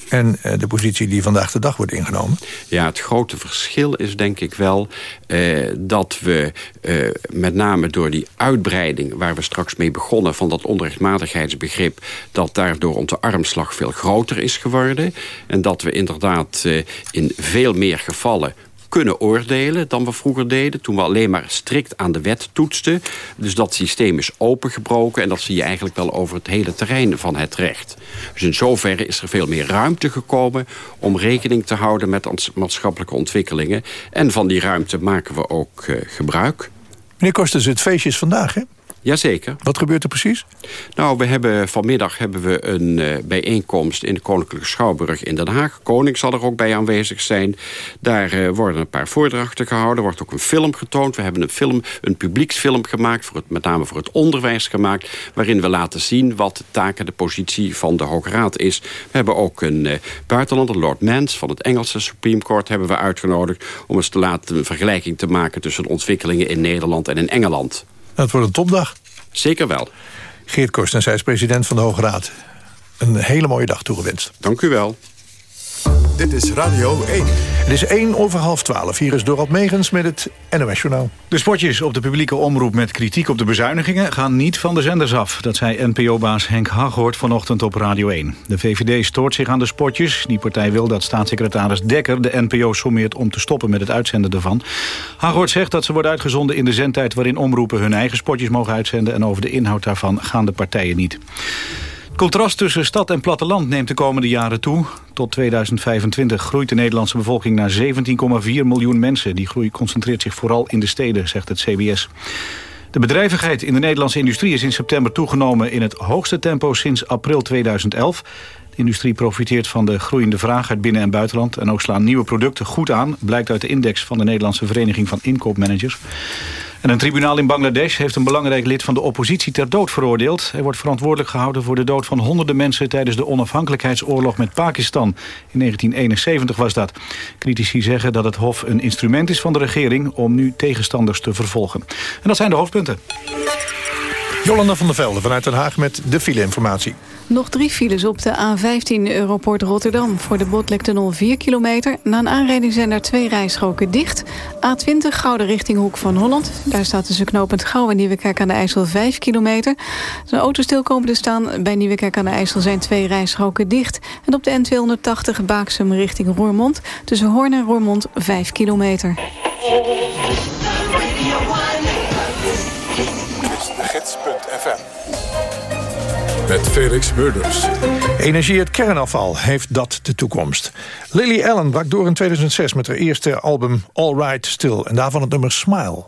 en eh, de positie die vandaag de dag wordt ingenomen? Ja, het grote verschil is denk ik wel uh, dat we uh, met name door die uitbreiding... waar we straks mee begonnen van dat onrechtmatigheidsbegrip... dat daardoor onze armslag veel groter is geworden. En dat we inderdaad in veel meer gevallen kunnen oordelen dan we vroeger deden. Toen we alleen maar strikt aan de wet toetsten. Dus dat systeem is opengebroken. En dat zie je eigenlijk wel over het hele terrein van het recht. Dus in zoverre is er veel meer ruimte gekomen... om rekening te houden met maatschappelijke ontwikkelingen. En van die ruimte maken we ook uh, gebruik. Meneer Kosters, het feestje is vandaag, hè? Jazeker. Wat gebeurt er precies? Nou, we hebben, vanmiddag hebben we een uh, bijeenkomst in de Koninklijke Schouwburg in Den Haag. Koning zal er ook bij aanwezig zijn. Daar uh, worden een paar voordrachten gehouden. Er wordt ook een film getoond. We hebben een, film, een publieksfilm gemaakt, voor het, met name voor het onderwijs gemaakt... waarin we laten zien wat de taak en de positie van de Hoge Raad is. We hebben ook een uh, buitenlander, Lord Mans van het Engelse Supreme Court... hebben we uitgenodigd om eens te laten een vergelijking te maken... tussen ontwikkelingen in Nederland en in Engeland. Het wordt een topdag. Zeker wel. Geert Korsten, zij is president van de Hoge Raad. Een hele mooie dag toegewenst. Dank u wel. Dit is Radio 1. Het is 1 over half 12. Hier is Dorot Megens met het NOS Journaal. De spotjes op de publieke omroep met kritiek op de bezuinigingen... gaan niet van de zenders af. Dat zei NPO-baas Henk Haghoort vanochtend op Radio 1. De VVD stoort zich aan de spotjes. Die partij wil dat staatssecretaris Dekker de NPO sommeert... om te stoppen met het uitzenden ervan. Haghoort zegt dat ze worden uitgezonden in de zendtijd... waarin omroepen hun eigen spotjes mogen uitzenden... en over de inhoud daarvan gaan de partijen niet. Contrast tussen stad en platteland neemt de komende jaren toe. Tot 2025 groeit de Nederlandse bevolking naar 17,4 miljoen mensen. Die groei concentreert zich vooral in de steden, zegt het CBS. De bedrijvigheid in de Nederlandse industrie is in september toegenomen... in het hoogste tempo sinds april 2011. De industrie profiteert van de groeiende vraag uit binnen- en buitenland... en ook slaan nieuwe producten goed aan... blijkt uit de index van de Nederlandse Vereniging van Inkoopmanagers. En een tribunaal in Bangladesh heeft een belangrijk lid van de oppositie ter dood veroordeeld. Hij wordt verantwoordelijk gehouden voor de dood van honderden mensen tijdens de onafhankelijkheidsoorlog met Pakistan. In 1971 was dat. Critici zeggen dat het Hof een instrument is van de regering om nu tegenstanders te vervolgen. En dat zijn de hoofdpunten. Jolanda van der Velde vanuit Den Haag met de file-informatie. Nog drie files op de A15 Europort Rotterdam. Voor de Botlektunnel 4 kilometer. Na een aanrijding zijn er twee rijstroken dicht. A20 Gouden richting Hoek van Holland. Daar staat tussen knooppunt Gouw en Nieuwekerk aan de IJssel 5 kilometer. Een auto stil komen te staan. Bij Nieuwekerk aan de IJssel zijn twee rijstroken dicht. En op de N280 Baaksum richting Roermond. Tussen Hoorn en Roermond 5 kilometer. Met Felix Murders. Energie uit kernafval, heeft dat de toekomst? Lily Allen brak door in 2006 met haar eerste album All Right Still. En daarvan het nummer Smile.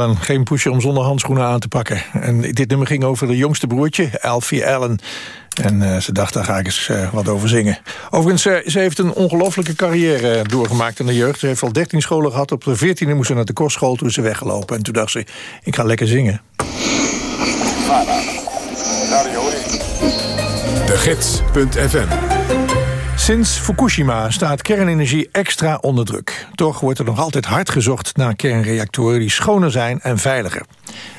Allen, geen pusher om zonder handschoenen aan te pakken. En dit nummer ging over de jongste broertje, Alfie Allen. En uh, ze dacht, daar ga ik eens uh, wat over zingen. Overigens, uh, ze heeft een ongelofelijke carrière doorgemaakt in de jeugd. Ze heeft al 13 scholen gehad. Op de 14e moest ze naar de kostschool, toen ze weggelopen. En toen dacht ze, ik ga lekker zingen. De Gids.fm Sinds Fukushima staat kernenergie extra onder druk. Toch wordt er nog altijd hard gezocht naar kernreactoren die schoner zijn en veiliger.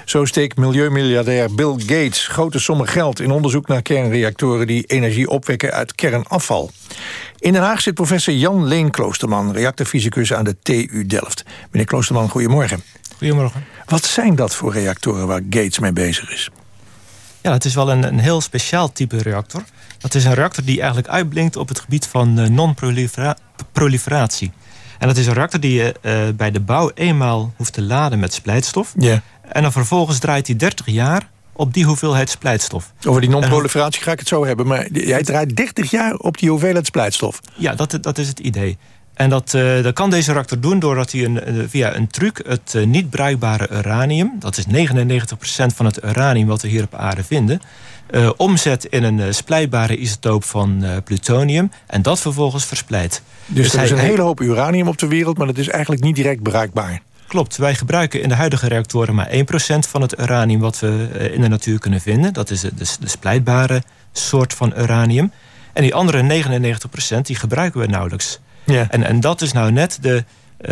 Zo steekt milieumiljardair Bill Gates grote sommen geld in onderzoek naar kernreactoren die energie opwekken uit kernafval. In Den Haag zit professor Jan Leen Kloosterman, reactorfysicus aan de TU Delft. Meneer Kloosterman, goedemorgen. Goedemorgen. Wat zijn dat voor reactoren waar Gates mee bezig is? Ja, het is wel een, een heel speciaal type reactor. Dat is een reactor die eigenlijk uitblinkt op het gebied van uh, non-proliferatie. En dat is een reactor die je uh, bij de bouw eenmaal hoeft te laden met splijtstof. Ja. En dan vervolgens draait hij 30 jaar op die hoeveelheid splijtstof. Over die non-proliferatie ga ik het zo hebben. Maar jij draait 30 jaar op die hoeveelheid splijtstof. Ja, dat, dat is het idee. En dat, uh, dat kan deze reactor doen doordat hij een, via een truc het uh, niet bruikbare uranium... dat is 99% van het uranium wat we hier op aarde vinden... Uh, omzet in een splijtbare isotoop van plutonium... en dat vervolgens versplijt. Dus, dus er is een hele hoop uranium op de wereld... maar dat is eigenlijk niet direct bereikbaar. Klopt, wij gebruiken in de huidige reactoren maar 1% van het uranium... wat we in de natuur kunnen vinden. Dat is de, de, de splijtbare soort van uranium. En die andere 99% die gebruiken we nauwelijks... Ja. En, en dat is nou net de, uh,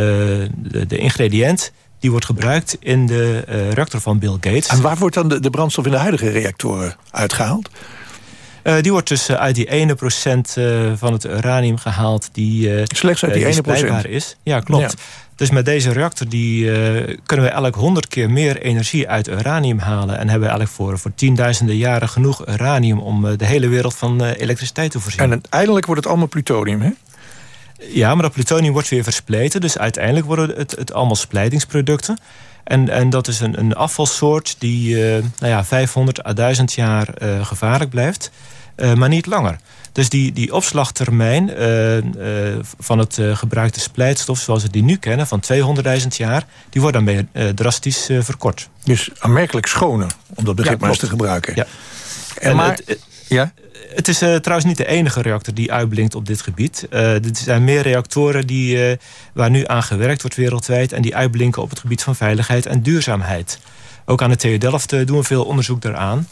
de, de, ingrediënt die wordt gebruikt in de uh, reactor van Bill Gates. En waar wordt dan de, de brandstof in de huidige reactoren uitgehaald? Uh, die wordt dus uit die ene procent van het uranium gehaald die, Slechts uit die ene procent? is. Ja, klopt. Ja. Dus met deze reactor die, kunnen we elk honderd keer meer energie uit uranium halen. En hebben we eigenlijk voor, voor tienduizenden jaren genoeg uranium... om de hele wereld van elektriciteit te voorzien. En uiteindelijk wordt het allemaal plutonium, hè? Ja, maar dat plutonium wordt weer verspleten. Dus uiteindelijk worden het, het allemaal splijtingsproducten. En, en dat is een, een afvalsoort die uh, nou ja, 500 à 1000 jaar uh, gevaarlijk blijft. Uh, maar niet langer. Dus die, die opslagtermijn van het gebruikte splijtstof... zoals we die nu kennen, van 200.000 jaar... die wordt daarmee drastisch verkort. Dus aanmerkelijk schoner, om dat begrip ja, maar eens te gebruiken. Ja. En, maar, het, ja? Het is uh, trouwens niet de enige reactor die uitblinkt op dit gebied. Uh, er zijn meer reactoren die, uh, waar nu aan gewerkt wordt wereldwijd... en die uitblinken op het gebied van veiligheid en duurzaamheid. Ook aan de TU Delft doen we veel onderzoek daaraan.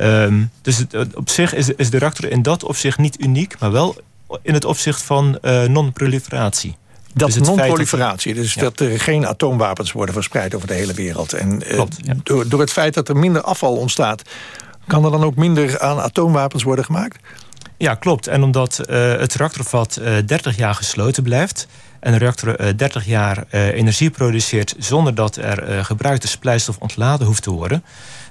Um, dus het, op zich is, is de reactor in dat opzicht niet uniek... maar wel in het opzicht van non-proliferatie. Dat dus non-proliferatie, dus ja. dat er geen atoomwapens worden verspreid over de hele wereld. En Klopt, ja. door, door het feit dat er minder afval ontstaat... Kan er dan ook minder aan atoomwapens worden gemaakt? Ja, klopt. En omdat uh, het reactorvat uh, 30 jaar gesloten blijft... en de reactor uh, 30 jaar energie produceert... zonder dat er gebruikte splijtstof ontladen hoeft te worden...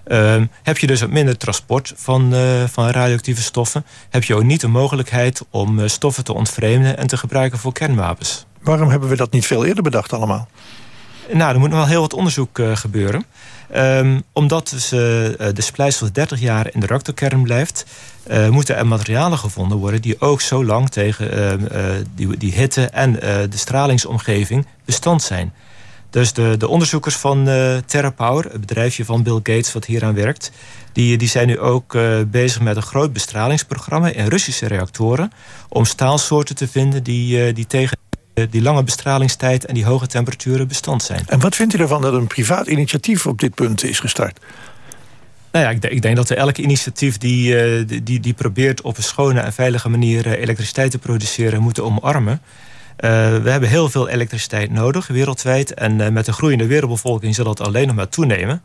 ehm, heb je dus wat minder transport van, van radioactieve stoffen. Heb je ook niet de mogelijkheid om stoffen te ontvreemden... en te gebruiken voor kernwapens. Waarom hebben we dat niet veel eerder bedacht allemaal? Nou, er moet nog wel heel wat onderzoek gebeuren... Um, omdat dus, uh, de splijtstof 30 jaar in de reactorkern blijft... Uh, moeten er materialen gevonden worden die ook zo lang tegen uh, die, die, hitte en de stralingsomgeving bestand zijn. Dus de, de onderzoekers van TerraPower, het bedrijfje van Bill Gates wat hieraan werkt... die, die zijn nu ook bezig met een groot bestralingsprogramma in Russische reactoren... om staalsoorten te vinden die, die tegen die lange bestralingstijd en die hoge temperaturen bestand zijn. En wat vindt u ervan dat een privaat initiatief op dit punt is gestart? Nou ja, ik, ik denk dat elk initiatief die, die, die probeert op een schone en veilige manier elektriciteit te produceren, moeten omarmen. Uh, we hebben heel veel elektriciteit nodig wereldwijd. En uh, met de groeiende wereldbevolking zal dat alleen nog maar toenemen.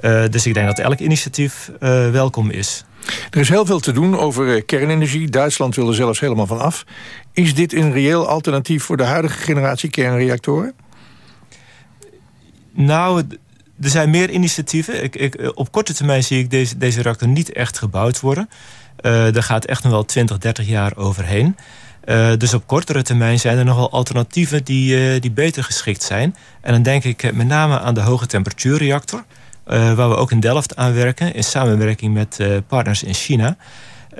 Uh, dus ik denk dat elk initiatief welkom is. Er is heel veel te doen over kernenergie. Duitsland wil er zelfs helemaal van af. Is dit een reëel alternatief voor de huidige generatie kernreactoren? Nou, er zijn meer initiatieven. Ik, ik, op korte termijn zie ik deze, deze reactor niet echt gebouwd worden. Uh, er gaat echt nog wel 20, 30 jaar overheen. Uh, dus op kortere termijn zijn er nog wel alternatieven die, uh, die beter geschikt zijn. En dan denk ik met name aan de hoge temperatuurreactor... Uh, waar we ook in Delft aan werken... in samenwerking met partners in China.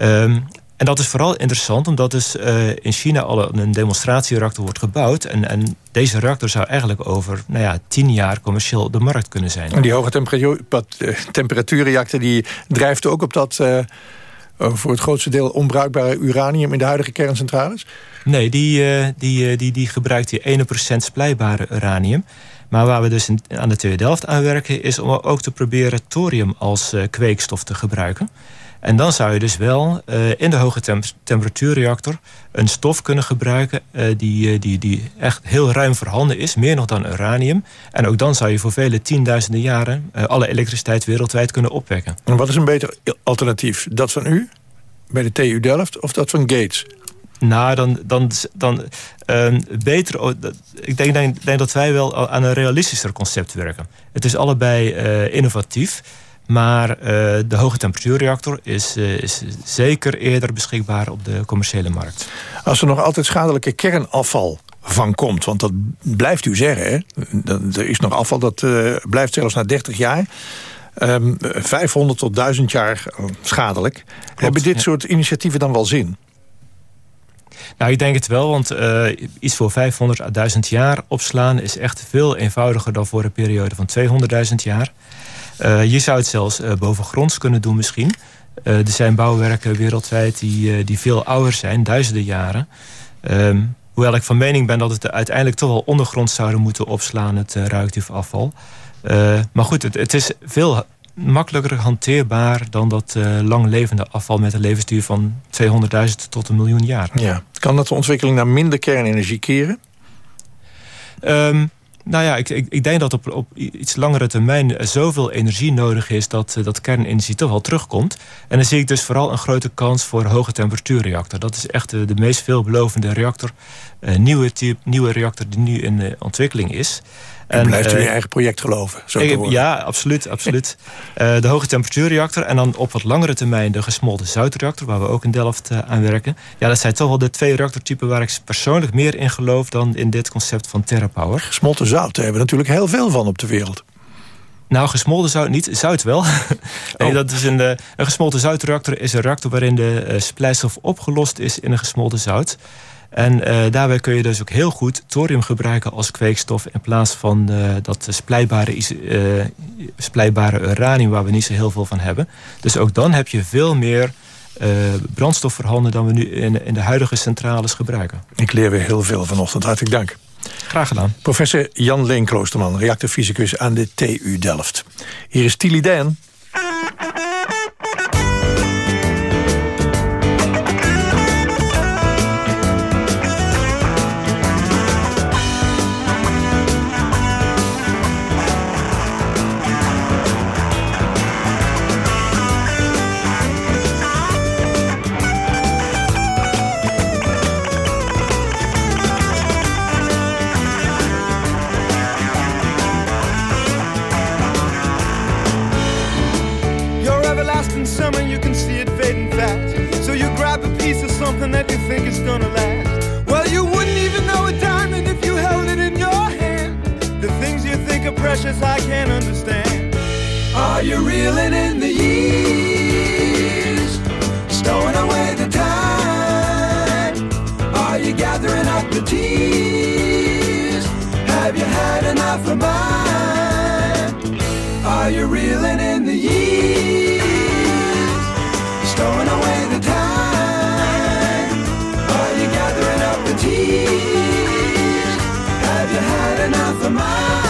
Um, En dat is vooral interessant omdat dus uh, in China al een demonstratiereactor wordt gebouwd. En, en deze reactor zou eigenlijk over nou ja, tien jaar commercieel op de markt kunnen zijn. En die hoge temperatuur, temperatuurreactor die drijft ook op dat voor het grootste deel onbruikbare uranium in de huidige kerncentrales? Nee, die, die, die, die gebruikt die 1% splijbare uranium. Maar waar we dus aan de TU Delft aan werken... is om ook te proberen thorium als kweekstof te gebruiken. En dan zou je dus wel uh, in de hoge tem temperatuurreactor een stof kunnen gebruiken uh, die, die, die echt heel ruim voorhanden is, meer nog dan uranium. En ook dan zou je voor vele tienduizenden jaren alle elektriciteit wereldwijd kunnen opwekken. En wat is een beter alternatief? Dat van u, bij de TU Delft, of dat van Gates? Nou, dan, dan, dan uh, beter. Ik denk, denk, denk, dat wij wel aan een realistischer concept werken. Het is allebei uh, innovatief. Maar uh, de hoge temperatuurreactor is, uh, is zeker eerder beschikbaar op de commerciële markt. Als er nog altijd schadelijke kernafval van komt, want dat blijft u zeggen, hè? er is nog afval dat uh, blijft zelfs na 30 jaar. Um, 500 tot 1000 jaar schadelijk. Klopt, Hebben dit ja. soort initiatieven dan wel zin? Nou, ik denk het wel, want uh, iets voor 500 à 1000 jaar opslaan... is echt veel eenvoudiger dan voor een periode van 200.000 jaar. Uh, je zou het zelfs uh, bovengronds kunnen doen misschien. Er zijn bouwwerken wereldwijd die, die veel ouder zijn, duizenden jaren. Um, hoewel ik van mening ben dat het uiteindelijk toch wel ondergronds zouden moeten opslaan, het radioactief afval. maar goed, het, het, is veel makkelijker hanteerbaar dan dat langlevende afval met een levensduur van 200.000 tot een miljoen jaar. Ja. Kan dat de ontwikkeling naar minder kernenergie keren? Um, nou ja, ik, ik, ik, denk dat op, op iets langere termijn zoveel energie nodig is... dat, eh, dat kernenergie toch wel terugkomt. En dan zie ik dus vooral een grote kans voor een hoge temperatuurreactor. Dat is echt de, de meest veelbelovende reactor. Een eh, nieuwe, type, nieuwe reactor die nu in uh, ontwikkeling is. En, blijft u in je eigen project geloven? Zo ik, ja, absoluut. absoluut. uh, de hoge temperatuurreactor en dan op wat langere termijn de gesmolten zoutreactor, waar we ook in Delft uh, aan werken. Ja, dat zijn toch wel de twee reactortypen waar ik persoonlijk meer in geloof dan in dit concept van TerraPower. Gesmolten zout, daar hebben we natuurlijk heel veel van op de wereld. Nou, gesmolten zout niet, zout wel. nee, oh. dat is een, een gesmolten zoutreactor is een reactor waarin de splijtstof opgelost is in een gesmolten zout. En uh, daarbij kun je dus ook heel goed thorium gebruiken als kweekstof... in plaats van uh, dat splijtbare, uh, splijtbare uranium waar we niet zo heel veel van hebben. Dus ook dan heb je veel meer brandstof voorhanden... dan we nu in, in de huidige centrales gebruiken. Ik leer weer heel veel vanochtend. Hartelijk dank. Graag gedaan. Professor Jan Leen Kloosterman, reactorfysicus aan de TU Delft. Hier is Tilly Dan. Precious I can't understand. Are you reeling in the years? Stowing away the time? Are you gathering up the tears? Have you had enough of mine? Are you reeling in the years? You had enough of mine?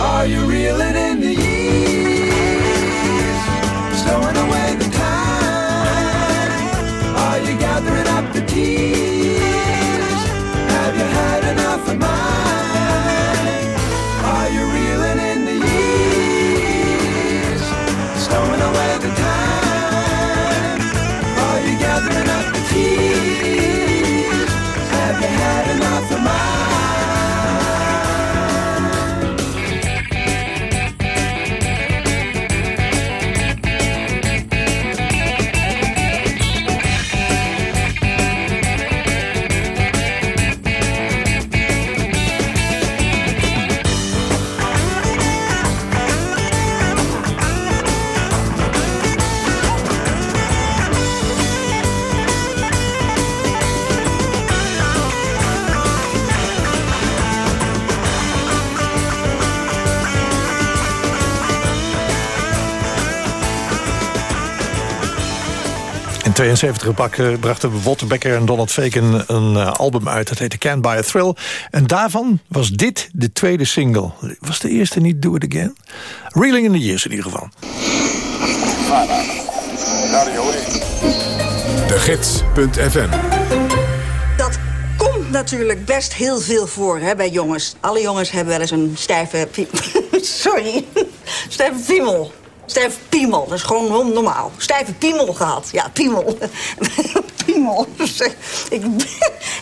Are you reeling in the 1972-pak brachten Wot Becker en Donald Fake een, eh, album uit. Dat heette Can't Buy a Thrill. En daarvan was dit de tweede single. Was de eerste niet Do It Again? Reeling in the Years in ieder geval. De Gids.fm Dat komt natuurlijk best heel veel voor hè, bij jongens. Alle jongens hebben wel eens een stijve... Sorry, stijve piemel. Stijve piemel. Dat is gewoon normaal. Stijve piemel gehad. Ja, piemel. piemel. Ik,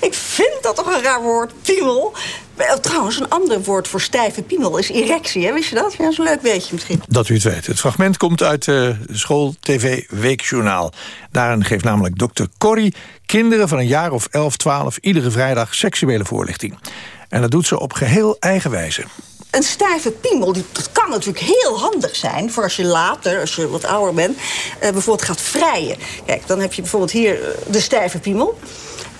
ik vind dat toch een raar woord. Piemel. Eh, Trouwens, een ander woord voor stijve piemel is erectie. Hè? Wist je dat? Ja, een leuk weetje misschien. Dat u het weet. Het fragment komt uit eh, School TV Weekjournaal. Daarin geeft namelijk dokter Corrie kinderen van een jaar of 11, 12... iedere vrijdag seksuele voorlichting. En dat doet ze op geheel eigen wijze. Een stijve piemel, die, dat kan natuurlijk heel handig zijn... voor als je later, als je wat ouder bent, eh, bijvoorbeeld gaat vrijen. Kijk, dan heb je bijvoorbeeld hier eh, de stijve piemel.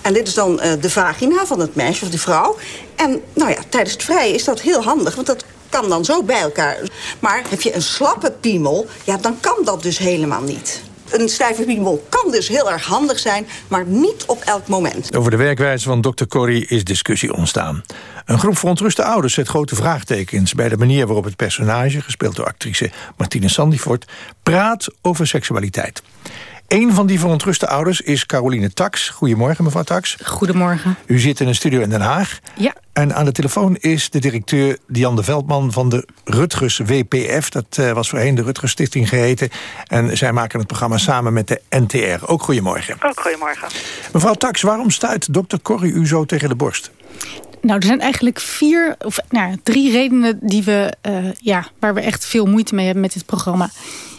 En dit is dan eh, de vagina van het meisje of de vrouw. En nou ja, tijdens het vrijen is dat heel handig, want dat kan dan zo bij elkaar. Maar heb je een slappe piemel, ja, dan kan dat dus helemaal niet. Een stijve piemel kan dus heel erg handig zijn, maar niet op elk moment. Over de werkwijze van dokter Corrie is discussie ontstaan. Een groep verontruste ouders zet grote vraagtekens... bij de manier waarop het personage, gespeeld door actrice Martine Sandifort... praat over seksualiteit. Een van die verontruste ouders is Caroline Tax. Goedemorgen, mevrouw Tax. Goedemorgen. U zit in een studio in Den Haag. Ja. En aan de telefoon is de directeur Diane de Veldman van de Rutgers WPF. Dat eh, was voorheen de Rutgers Stichting geheten. En zij maken het programma samen met de NTR. Ook goedemorgen. Ook goedemorgen. Mevrouw Tax, waarom stuit dokter Corrie u zo tegen de borst? Nou, er zijn eigenlijk vier of nou, drie redenen die we, eh, ja, waar we echt veel moeite mee hebben met dit programma.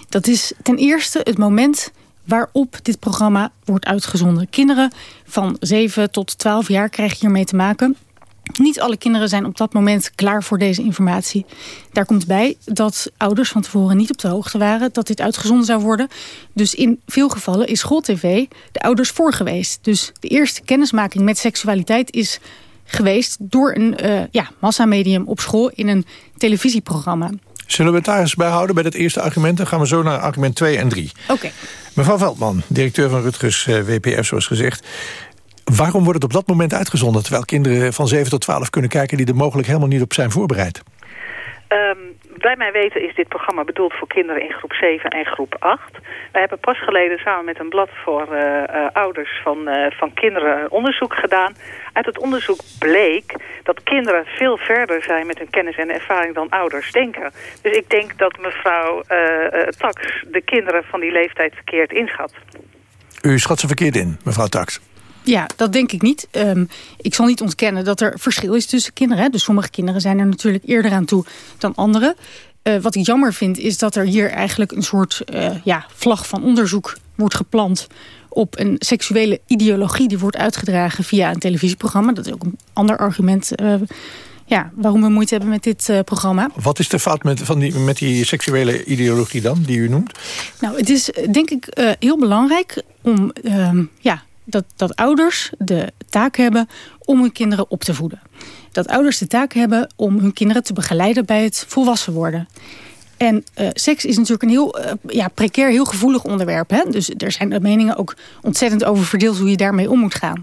Dat is ten eerste het moment waarop dit programma wordt uitgezonden. Kinderen van 7 tot 12 jaar krijgen hiermee te maken. Niet alle kinderen zijn op dat moment klaar voor deze informatie. Daar komt bij dat ouders van tevoren niet op de hoogte waren... dat dit uitgezonden zou worden. Dus in veel gevallen is schooltv de ouders voor geweest. Dus de eerste kennismaking met seksualiteit is geweest... door een uh, ja, massamedium op school in een televisieprogramma. Zullen we het daar eens bij houden bij dat eerste argument? Dan gaan we zo naar argument 2 en 3. Oké. Mevrouw Veldman, directeur van Rutgers eh, WPF, zoals gezegd. Waarom wordt het op dat moment uitgezonden... terwijl kinderen van 7 tot 12 kunnen kijken... die er mogelijk helemaal niet op zijn voorbereid? Um, bij mijn weten is dit programma bedoeld voor kinderen in groep 7 en groep 8. Wij hebben pas geleden samen met een blad voor uh, uh, ouders van, uh, van kinderen onderzoek gedaan. Uit het onderzoek bleek dat kinderen veel verder zijn met hun kennis en ervaring dan ouders denken. Dus ik denk dat mevrouw Tax de kinderen van die leeftijd verkeerd inschat. U schat ze verkeerd in, mevrouw Tax. Ja, dat denk ik niet. Um, ik zal niet ontkennen dat er verschil is tussen kinderen. Hè. Dus sommige kinderen zijn er natuurlijk eerder aan toe dan anderen. Uh, wat ik jammer vind is dat er hier eigenlijk een soort uh, ja, vlag van onderzoek wordt geplant op een seksuele ideologie die wordt uitgedragen via een televisieprogramma. Dat is ook een ander argument uh, ja, waarom we moeite hebben met dit uh, programma. Wat is de fout met, van die, met die seksuele ideologie dan, die u noemt? Nou, het is denk ik uh, heel belangrijk om uh, ja, dat, dat ouders de taak hebben om hun kinderen op te voeden. Dat ouders de taak hebben om hun kinderen te begeleiden bij het volwassen worden. En uh, seks is natuurlijk een heel uh, ja, precair, heel gevoelig onderwerp. Hè? Dus er zijn meningen ook ontzettend over verdeeld hoe je daarmee om moet gaan.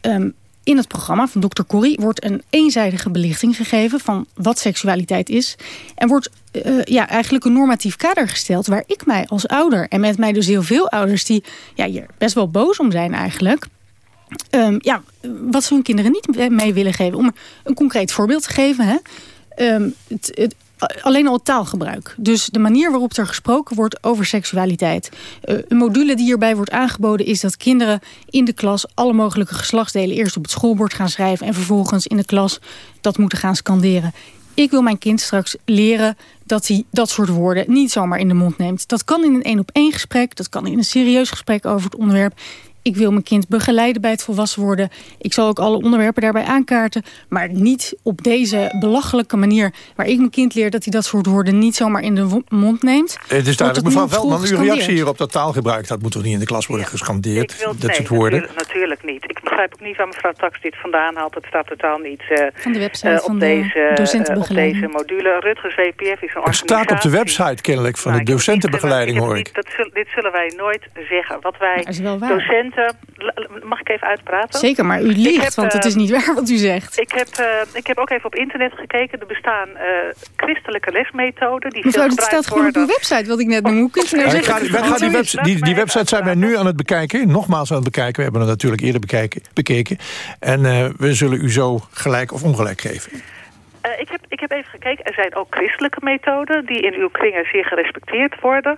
Um, in het programma van Dr. Corrie wordt een eenzijdige belichting gegeven van wat seksualiteit is. En wordt uh, ja, eigenlijk een normatief kader gesteld waar ik mij als ouder... en met mij dus heel veel ouders die ja, hier best wel boos om zijn eigenlijk... Um, ja, wat ze hun kinderen niet mee willen geven. Om een concreet voorbeeld te geven. Hè. Het, alleen al het taalgebruik. Dus de manier waarop er gesproken wordt over seksualiteit. Uh, een module die hierbij wordt aangeboden is dat kinderen in de klas... alle mogelijke geslachtsdelen eerst op het schoolbord gaan schrijven... en vervolgens in de klas dat moeten gaan scanderen. Ik wil mijn kind straks leren dat hij dat soort woorden niet zomaar in de mond neemt. Dat kan in een één-op-één gesprek, dat kan in een serieus gesprek over het onderwerp. Ik wil mijn kind begeleiden bij het volwassen worden. Ik zal ook alle onderwerpen daarbij aankaarten. Maar niet op deze belachelijke manier... waar ik mijn kind leer dat hij dat soort woorden niet zomaar in de mond neemt. Het is duidelijk, mevrouw Veldman, uw reactie hier op dat taalgebruik... dat moet toch niet in de klas worden gescandeerd, wil, dat nee, soort woorden? Natuurlijk, natuurlijk, niet. Ik begrijp ook niet waar mevrouw Tax dit vandaan haalt. Het staat totaal niet uh, van de website uh, op, van deze, de docentenbegeleiding. op deze module. Rutgers WPF is een Het staat op de website kennelijk van Nou, de docentenbegeleiding, hoor ik. Dat dit zullen wij nooit zeggen. Wat wij docenten... Mag ik even uitpraten? Zeker, maar u liegt, heb, want het uh, is niet waar wat u zegt. Ik heb, uh, ik heb ook even op internet gekeken. Er bestaan uh, christelijke lesmethoden. Die Mevrouw, dit staat gewoon op uw website, wat ik net noemde. Hoe kunt u nou Ja, ik zeggen... dat die, zo is? webs die, die website zijn wij nu aan het bekijken. Nogmaals aan het bekijken. We hebben het natuurlijk eerder bekijken, bekeken. En uh, we zullen u zo gelijk of ongelijk geven. Uh, ik, heb, ik heb even gekeken. Er zijn ook christelijke methoden die in uw kringen zeer gerespecteerd worden.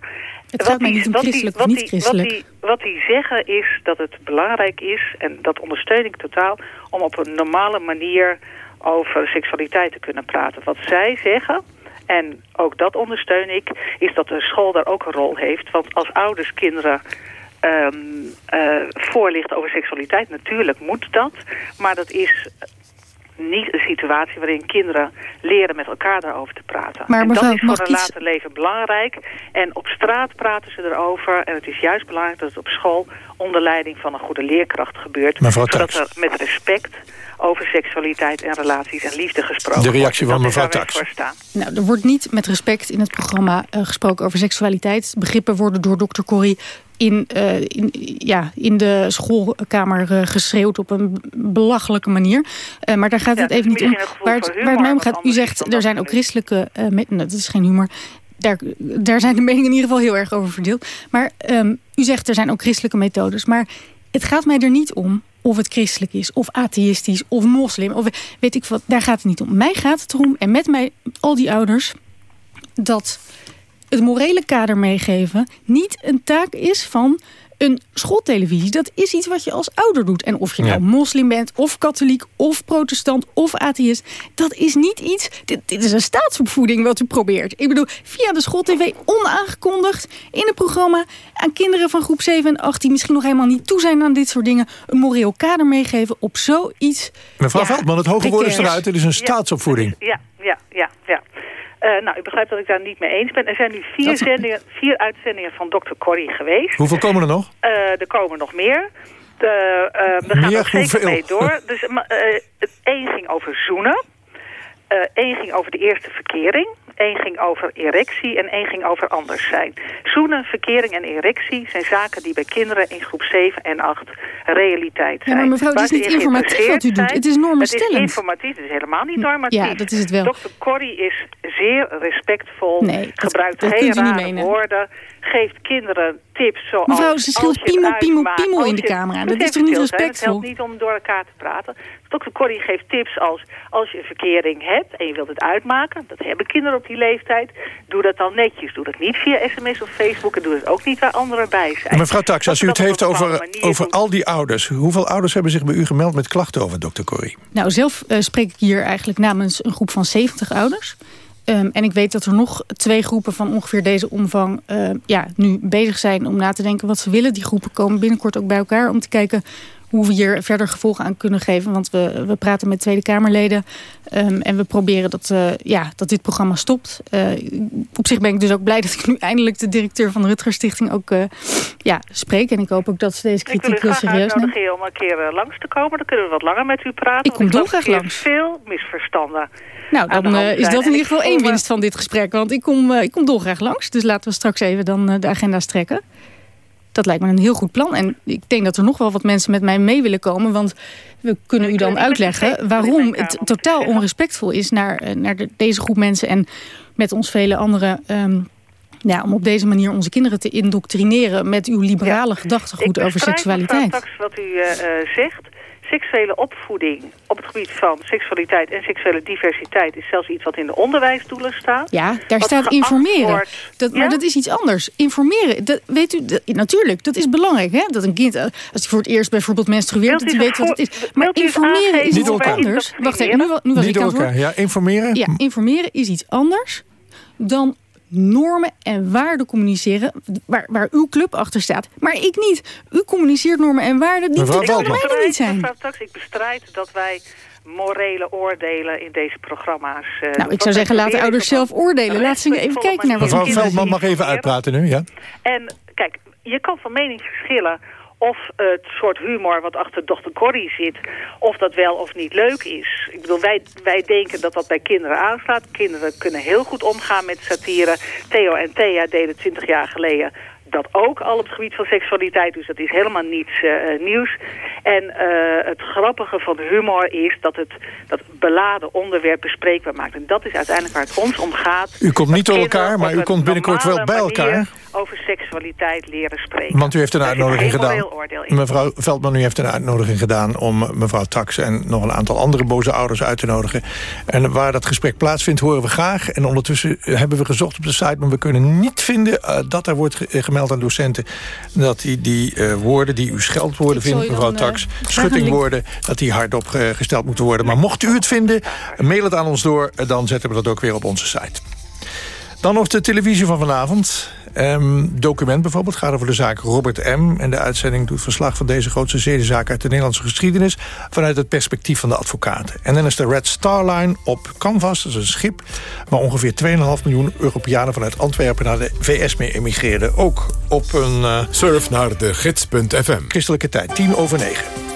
Het gaat mij niet om christelijk of niet christelijk. Wat die, wat die zeggen is dat het belangrijk is, en dat ondersteun ik totaal, om op een normale manier over seksualiteit te kunnen praten. Wat zij zeggen, en ook dat ondersteun ik, is dat de school daar ook een rol heeft. Want als ouders kinderen um, uh, voorlichten over seksualiteit, natuurlijk moet dat. Maar dat is niet een situatie waarin kinderen leren met elkaar daarover te praten. Maar en mevrouw, dat is voor een later leven belangrijk. En op straat praten ze erover. En het is juist belangrijk dat het op school onder leiding van een goede leerkracht gebeurt. Mevrouw zodat er met respect over seksualiteit en relaties en liefde gesproken De reactie wordt. van mevrouw Tax. Nou, er wordt niet met respect in het programma uh, gesproken over seksualiteit. Begrippen worden door dokter Corrie in, uh, in, ja, in de schoolkamer uh, geschreeuwd op een belachelijke manier. Uh, maar daar gaat Ja, het is even niet om. Waar het, waar het mij om gaat, u zegt, er zijn ook christelijke... Met, nou, dat is geen humor. Daar, daar zijn de meningen in ieder geval heel erg over verdeeld. Maar um, u zegt, er zijn ook christelijke methodes. Maar het gaat mij er niet om of het christelijk is, of atheïstisch, of moslim. Of weet ik wat, daar gaat het niet om. Mij gaat het erom, en met mij al die ouders... dat het morele kader meegeven niet een taak is van een schooltelevisie. Dat is iets wat je als ouder doet. En of je nou Ja. moslim bent, of katholiek, of protestant, of atheïst... dat is niet iets... Dit, dit is een staatsopvoeding wat u probeert. Ik bedoel, via de schooltv onaangekondigd... in een programma aan kinderen van groep 7 en 8... die misschien nog helemaal niet toe zijn aan dit soort dingen... een moreel kader meegeven op zoiets... Mevrouw ja, Veldman, het hoge woord is eruit. Het is een staatsopvoeding. Ja, ja, ja, ja. Uh, nou, ik begrijp dat ik daar niet mee eens ben. Er zijn nu vier, Dat- zendingen, vier uitzendingen van Dr. Corrie geweest. Hoeveel komen er nog? Uh, er komen nog meer. De, uh, we gaan er zeker mee door. Dus, één ging over zoenen. Één ging over de eerste verkering. Eén ging over erectie en één ging over anders zijn. Zoenen, verkering en erectie zijn zaken die bij kinderen in groep 7 en 8 realiteit zijn. Ja, maar mevrouw, het is niet informatief wat u doet. Het is normenstellend. Het is informatief, het is helemaal niet normatief. Ja, dat is het wel. Dr. Corrie is zeer respectvol, Nee, dat- gebruikt dat heel niet rare woorden, geeft kinderen tips zoals... Mevrouw, ze schreeuwt als je het piemel, piemel, in de camera. Het Dat is toch niet respectvol? Het helpt niet om door elkaar te praten. Dr. Corrie geeft tips als als je een verkering hebt en je wilt het uitmaken. Dat hebben kinderen op die leeftijd. Doe dat dan netjes. Doe dat niet via sms of Facebook en doe het ook niet waar anderen bij zijn. Mevrouw Tax, als u het heeft over, over al die ouders... hoeveel ouders hebben zich bij u gemeld met klachten over dokter Corrie? Nou, zelf uh, spreek ik hier eigenlijk namens een groep van 70 ouders. Um, en ik weet dat er nog twee groepen van ongeveer deze omvang... Uh, ja, nu bezig zijn om na te denken wat ze willen. Die groepen komen binnenkort ook bij elkaar om te kijken hoe we hier verder gevolgen aan kunnen geven. Want we, we praten met Tweede Kamerleden ehm, en we proberen dat, uh, ja, dat dit programma stopt. Uh, op zich ben ik dus ook blij dat ik nu eindelijk de directeur van de Rutger Stichting ook uh, ja, spreek. En ik hoop ook dat ze deze kritiek heel serieus nemen. Ik wil u om een keer langs te komen. Dan kunnen we wat langer met u praten. Ik kom dolgraag langs. veel misverstanden. Nou, dan uh, is dat in ieder geval één winst van dit gesprek. Want ik kom, uh, ik kom dolgraag langs. Dus laten we straks even dan uh, de agenda strekken. Dat lijkt me een heel goed plan. En ik denk dat er nog wel wat mensen met mij mee willen komen. Want we kunnen u dan uitleggen waarom het totaal onrespectvol is... naar, naar de, deze groep mensen en met ons vele andere... Um, ja, om op deze manier onze kinderen te indoctrineren... met uw liberale ja. gedachtegoed over seksualiteit. Ik straks wat u zegt seksuele opvoeding op het gebied van seksualiteit en seksuele diversiteit is zelfs iets wat in de onderwijsdoelen staat. Ja, daar staat informeren. Wordt, dat, maar ja? dat is iets anders. Informeren, dat, weet u, dat, natuurlijk, dat is belangrijk. Hè? Dat een kind, eh, als hij voor het eerst bijvoorbeeld menstrueert, dat hij weet wat het is. Maar informeren is iets anders. Wacht even, nu, nu was Niet ik aan het woord. Ja, informeren? Ja, informeren is iets anders dan normen en waarden communiceren waar, waar uw club achter staat. Maar ik niet. U communiceert normen en waarden die voor mij niet zijn. Mevrouw Tax, ik bestrijd dat wij morele oordelen in deze programma's. Uh, nou, ik zou zeggen, laten ouders zelf oordelen. Laten ze even kijken naar wat Mevrouw Veldman mag even uitpraten nu, ja? En kijk, je kan van mening verschillen of het soort humor wat achter dochter Corrie zit... of dat wel of niet leuk is. Ik bedoel, wij, wij denken dat dat bij kinderen aanslaat. Kinderen kunnen heel goed omgaan met satire. Theo en Thea deden twintig jaar geleden dat ook al op het gebied van seksualiteit. Dus dat is helemaal niets uh, nieuws. En uh, het grappige van humor is dat het dat beladen onderwerp bespreekbaar maakt. En dat is uiteindelijk waar het ons om gaat. U komt niet door elkaar, maar u komt binnenkort wel bij elkaar. Over seksualiteit leren spreken. Want u heeft een uitnodiging gedaan. Mevrouw Veldman, u heeft een uitnodiging gedaan om mevrouw Tax en nog een aantal andere boze ouders uit te nodigen. En waar dat gesprek plaatsvindt, horen we graag. En ondertussen hebben we gezocht op de site, maar we kunnen niet vinden uh, dat er wordt gemeld aan docenten dat die, die uh, woorden die u scheldwoorden vindt, mevrouw dan, Tax, schuttingwoorden, dat die hardop gesteld moeten worden. Maar mocht u het vinden, mail het aan ons door, dan zetten we dat ook weer op onze site. Dan nog de televisie van vanavond. Um, document bijvoorbeeld gaat over de zaak Robert M. En de uitzending doet verslag van deze grootste zedenzaak uit de Nederlandse geschiedenis... vanuit het perspectief van de advocaten. En dan is de Red Star Line op Canvas, dat is een schip... waar ongeveer 2,5 miljoen Europeanen vanuit Antwerpen naar de VS mee emigreerden. Ook op een... Uh, Surf naar de gids.fm. Christelijke tijd, 10 over 9.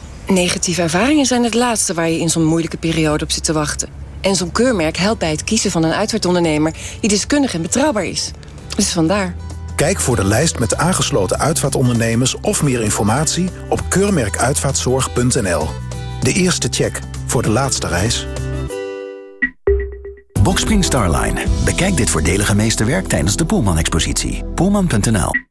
Negatieve ervaringen zijn het laatste waar je in zo'n moeilijke periode op zit te wachten. En zo'n keurmerk helpt bij het kiezen van een uitvaartondernemer die deskundig en betrouwbaar is. Dus vandaar. Kijk voor de lijst met aangesloten uitvaartondernemers of meer informatie op keurmerkuitvaartzorg.nl. De eerste check voor de laatste reis. Boxspring Starline. Bekijk dit voordelige meesterwerk tijdens de Poelman-expositie. Poelman.nl